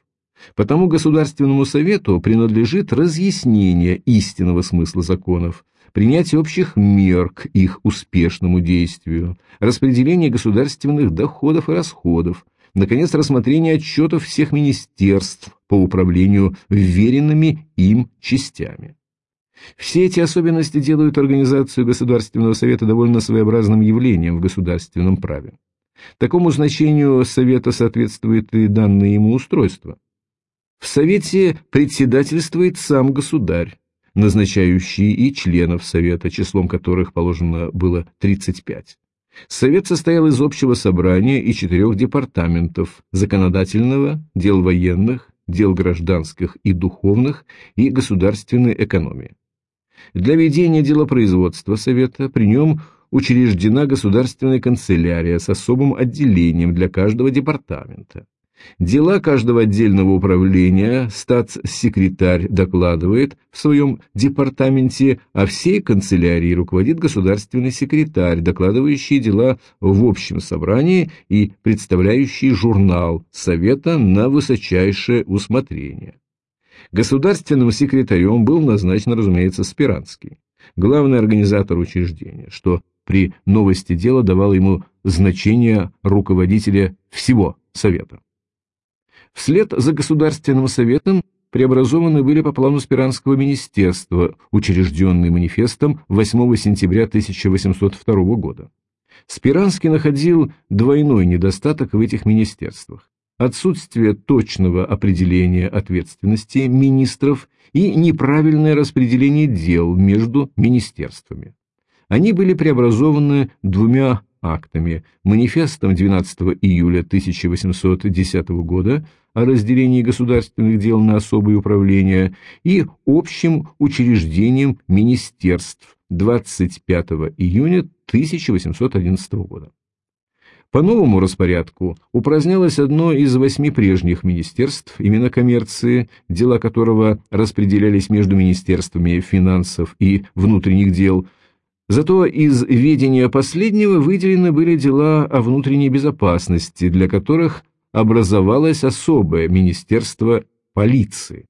Потому Государственному Совету принадлежит разъяснение истинного смысла законов, принятие общих мер к их успешному действию, распределение государственных доходов и расходов, наконец, рассмотрение отчетов всех министерств по управлению вверенными им частями. Все эти особенности делают организацию Государственного Совета довольно своеобразным явлением в государственном праве. Такому значению Совета соответствует и данное ему устройство. В Совете председательствует сам государь, назначающий и членов Совета, числом которых положено было 35. Совет состоял из общего собрания и четырех департаментов – законодательного, дел военных, дел гражданских и духовных и государственной экономии. Для ведения делопроизводства Совета при нем учреждена государственная канцелярия с особым отделением для каждого департамента. Дела каждого отдельного управления статс-секретарь докладывает в своем департаменте, а всей канцелярии руководит государственный секретарь, докладывающий дела в общем собрании и представляющий журнал Совета на высочайшее усмотрение. Государственным секретарем был назначен, разумеется, Спиранский, главный организатор учреждения, что при новости дела давало ему значение руководителя всего Совета. Вслед за Государственным Советом преобразованы были по плану Спиранского министерства, учрежденный манифестом 8 сентября 1802 года. Спиранский находил двойной недостаток в этих министерствах отсутствие точного определения ответственности министров и неправильное распределение дел между министерствами. Они были преобразованы двумя актами – манифестом 12 июля 1810 года о разделении государственных дел на особые управления и общим учреждением министерств 25 июня 1811 года. По новому распорядку упразднялось одно из восьми прежних министерств, именно коммерции, дела которого распределялись между министерствами финансов и внутренних дел. Зато из ведения последнего выделены были дела о внутренней безопасности, для которых образовалось особое министерство полиции.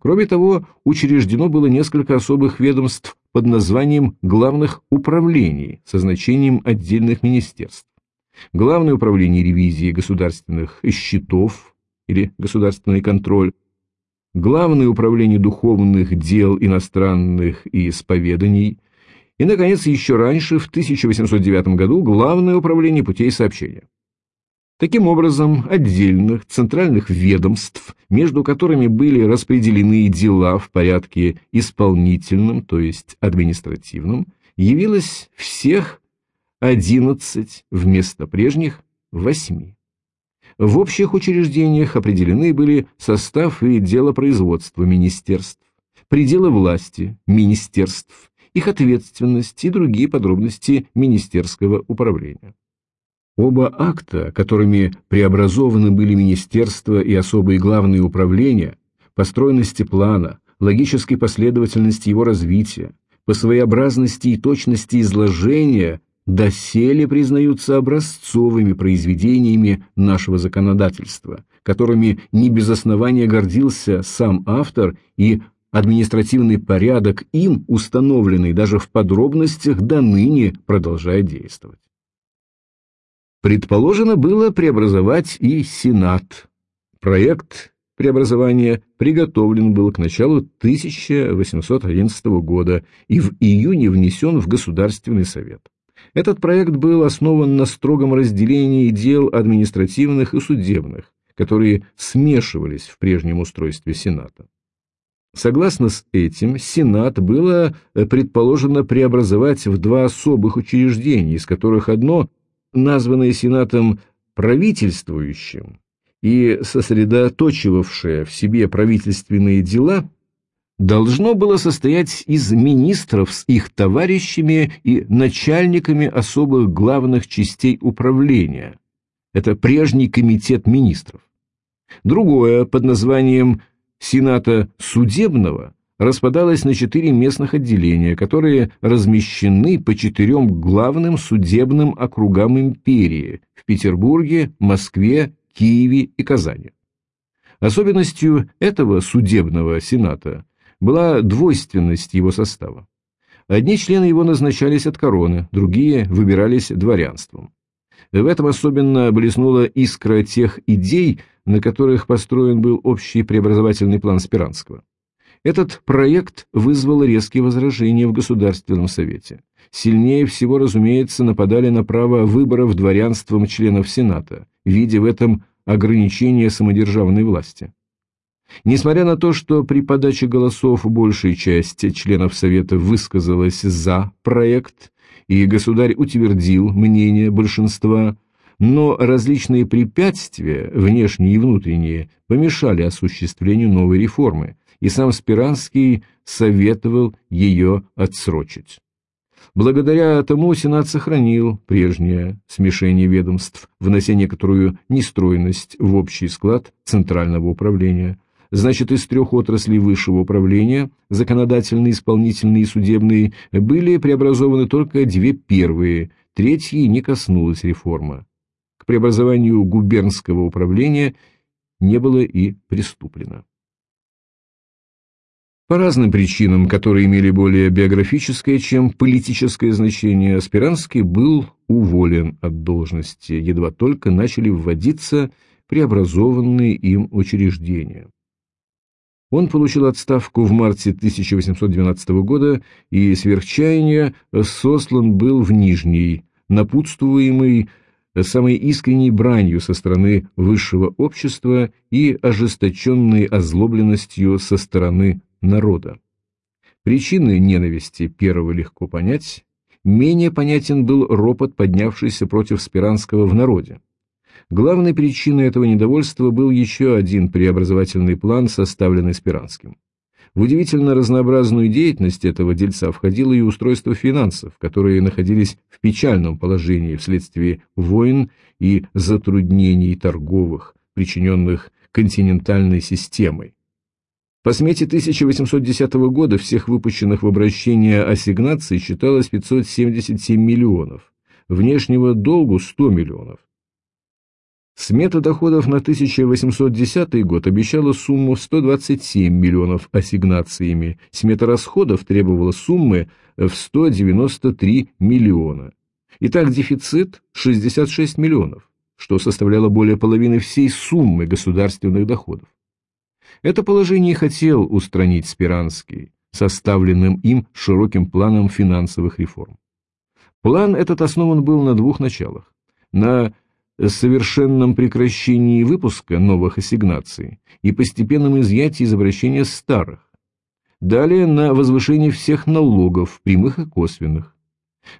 Кроме того, учреждено было несколько особых ведомств под названием главных управлений со значением отдельных министерств. Главное управление ревизии государственных счетов или государственный контроль, Главное управление духовных дел иностранных и исповеданий, и, наконец, еще раньше, в 1809 году, Главное управление путей сообщения. Таким образом, отдельных центральных ведомств, между которыми были распределены дела в порядке исполнительном, то есть административном, явилось всех 11 вместо прежних 8. В общих учреждениях определены были состав и делопроизводство министерств, пределы власти министерств, их ответственность и другие подробности министерского управления. Оба акта, которыми преобразованы были министерства и особые главные управления, по стройности плана, логической последовательности его развития, по своеобразности и точности изложения доселе признаются образцовыми произведениями нашего законодательства, которыми не без основания гордился сам автор и административный порядок им установленный даже в подробностях до ныне продолжает действовать. Предположено было преобразовать и Сенат. Проект преобразования приготовлен был к началу 1811 года и в июне внесен в Государственный совет. Этот проект был основан на строгом разделении дел административных и судебных, которые смешивались в прежнем устройстве Сената. Согласно с этим, Сенат было э, предположено преобразовать в два особых учреждения, из которых одно, названное Сенатом правительствующим и сосредоточивавшее в себе правительственные дела, должно было состоять из министров с их товарищами и начальниками особых главных частей управления. Это прежний комитет министров. Другое, под названием Сената судебного, распадалось на четыре местных отделения, которые размещены по четырем главным судебным округам империи в Петербурге, Москве, Киеве и Казани. Особенностью этого судебного сената была двойственность его состава. Одни члены его назначались от короны, другие выбирались дворянством. В этом особенно блеснула искра тех идей, на которых построен был общий преобразовательный план Спиранского. Этот проект вызвал резкие возражения в Государственном Совете. Сильнее всего, разумеется, нападали на право выборов дворянством членов Сената, видя в этом ограничение самодержавной власти. Несмотря на то, что при подаче голосов большая часть членов Совета высказалась за проект, и государь утвердил мнение большинства, но различные препятствия, внешние и внутренние, помешали осуществлению новой реформы, и сам Спиранский советовал ее отсрочить. Благодаря тому Сенат сохранил прежнее смешение ведомств, внося некоторую нестройность в общий склад Центрального управления – значит, из трех отраслей высшего управления, законодательные, исполнительные и судебные, были преобразованы только две первые, третьей не коснулась реформа. К преобразованию губернского управления не было и приступлено. По разным причинам, которые имели более биографическое, чем политическое значение, Спиранский был уволен от должности, едва только начали вводиться преобразованные им учреждения. Он получил отставку в марте 1812 года и сверхчаяния сослан был в Нижний, напутствуемый самой искренней бранью со стороны высшего общества и ожесточенной озлобленностью со стороны народа. Причины ненависти первого легко понять, менее понятен был ропот, поднявшийся против Спиранского в народе. Главной причиной этого недовольства был еще один преобразовательный план, составленный Спиранским. В удивительно разнообразную деятельность этого дельца входило и устройство финансов, которые находились в печальном положении вследствие войн и затруднений торговых, причиненных континентальной системой. По смете 1810 года всех выпущенных в обращение ассигнаций считалось 577 миллионов, внешнего долгу 100 миллионов. Смета доходов на 1810 год обещала сумму в 127 миллионов ассигнациями, смета расходов требовала суммы в 193 миллиона. Итак, дефицит 66 миллионов, что составляло более половины всей суммы государственных доходов. Это положение хотел устранить Спиранский, составленным им широким планом финансовых реформ. План этот основан был на двух началах. На совершенном прекращении выпуска новых ассигнаций и постепенном изъятии из обращения старых. Далее на возвышение всех налогов, прямых и косвенных.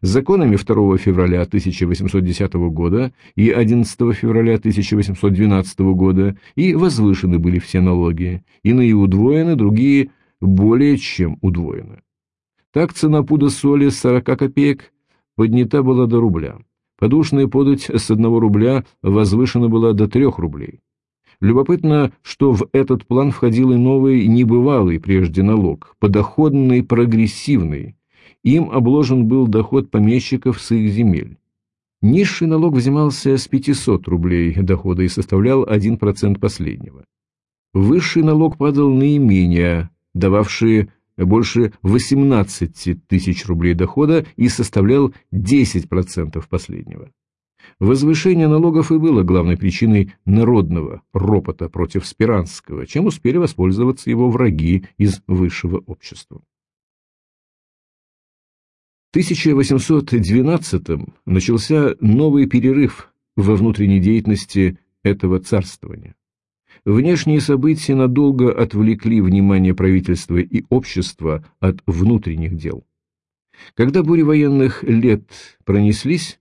Законами 2 февраля 1810 года и 11 февраля 1812 года и возвышены были все налоги, иные удвоены, другие более чем удвоены. Так цена пуда соли с 40 копеек поднята была до рубля. Подушная подать с одного рубля возвышена была до трех рублей. Любопытно, что в этот план входил и новый небывалый прежде налог, подоходный прогрессивный. Им обложен был доход помещиков с их земель. Низший налог взимался с 500 рублей дохода и составлял 1% последнего. Высший налог падал на имения, дававшие больше 18 тысяч рублей дохода и составлял 10% последнего. Возвышение налогов и было главной причиной народного ропота против Спиранского, чем успели воспользоваться его враги из высшего общества. В 1812 начался новый перерыв во внутренней деятельности этого царствования. Внешние события надолго отвлекли внимание правительства и общества от внутренних дел. Когда бури военных лет пронеслись,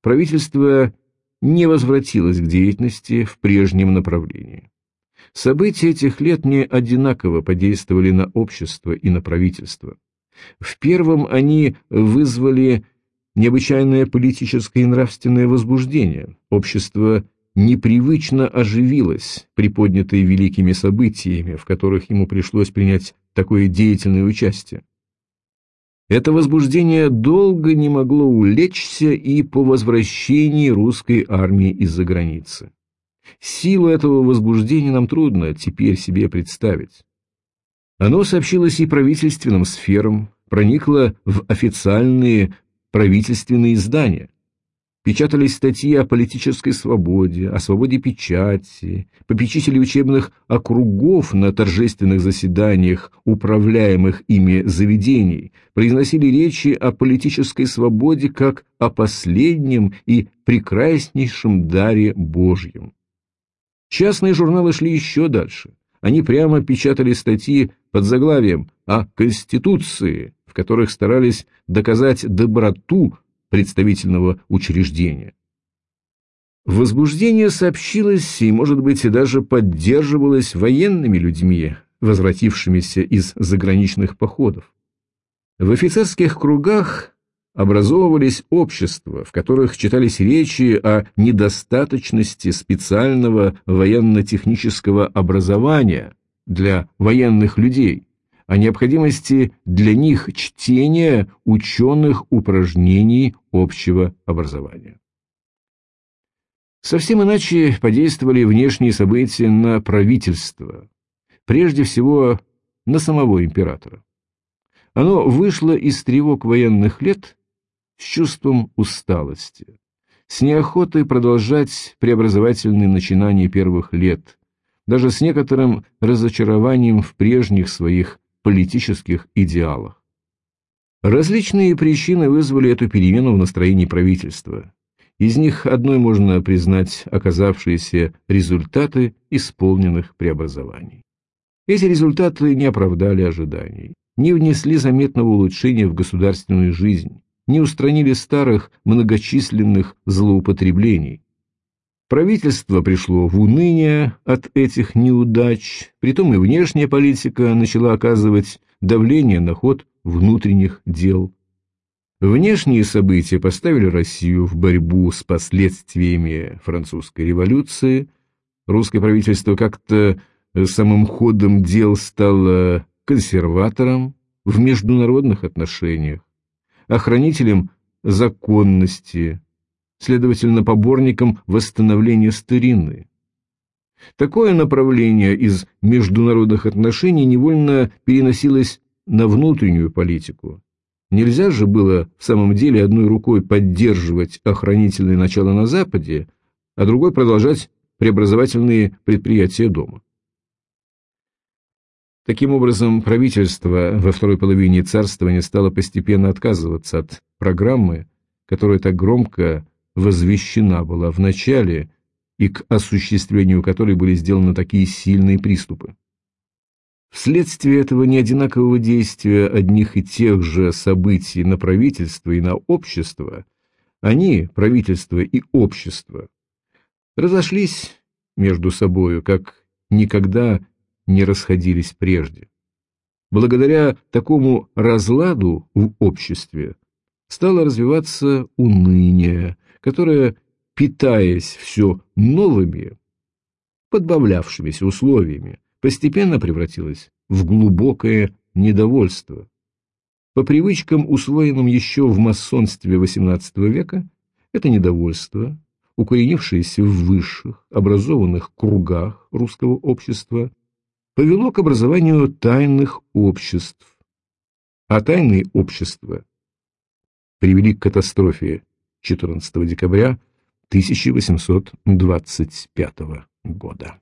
правительство не возвратилось к деятельности в прежнем направлении. События этих лет не одинаково подействовали на общество и на правительство. В первом они вызвали необычайное политическое и нравственное возбуждение. Общество непривычно оживилось, приподнятое великими событиями, в которых ему пришлось принять такое деятельное участие. Это возбуждение долго не могло улечься и по возвращении русской армии из-за границы. Силу этого возбуждения нам трудно теперь себе представить. Оно сообщилось и правительственным сферам, проникло в официальные правительственные издания. Печатались статьи о политической свободе, о свободе печати, попечители учебных округов на торжественных заседаниях управляемых ими заведений произносили речи о политической свободе как о последнем и прекраснейшем даре Божьем. Частные журналы шли еще дальше. Они прямо печатали статьи под заглавием о Конституции, в которых старались доказать доброту представительного учреждения. Возбуждение сообщилось и, может быть, и даже поддерживалось военными людьми, возвратившимися из заграничных походов. В офицерских кругах образовывались общества, в которых читались речи о недостаточности специального военно-технического образования для военных людей, о необходимости для них чтения ученых упражнений общего образования. Совсем иначе подействовали внешние события на правительство, прежде всего на самого императора. Оно вышло из тревог военных лет с чувством усталости, с неохотой продолжать преобразовательные начинания первых лет, даже с некоторым разочарованием в прежних своих политических идеалах. Различные причины вызвали эту перемену в настроении правительства. Из них одной можно признать оказавшиеся результаты исполненных преобразований. Эти результаты не оправдали ожиданий, не внесли заметного улучшения в государственную жизнь, не устранили старых многочисленных злоупотреблений. Правительство пришло в уныние от этих неудач, притом и внешняя политика начала оказывать давление на ход внутренних дел. Внешние события поставили Россию в борьбу с последствиями французской революции. Русское правительство как-то самым ходом дел стало консерватором в международных отношениях охранителем законности, следовательно, поборником восстановления старины. Такое направление из международных отношений невольно переносилось на внутреннюю политику. Нельзя же было в самом деле одной рукой поддерживать охранительные начала на Западе, а другой продолжать преобразовательные предприятия дома. Таким образом, правительство во второй половине царствования стало постепенно отказываться от программы, которая так громко возвещена была в начале и к осуществлению которой были сделаны такие сильные приступы. Вследствие этого неодинакового действия одних и тех же событий на правительство и на общество, они, правительство и общество, разошлись между собою, как никогда не расходились прежде. Благодаря такому разладу в обществе стало развиваться уныние, которое, питаясь все новыми, подбавлявшимися условиями, постепенно превратилось в глубокое недовольство. По привычкам, усвоенным еще в масонстве XVIII века, это недовольство, укоренившееся в высших, образованных кругах русского общества, повело к образованию тайных обществ, а тайные общества привели к катастрофе 14 декабря 1825 года.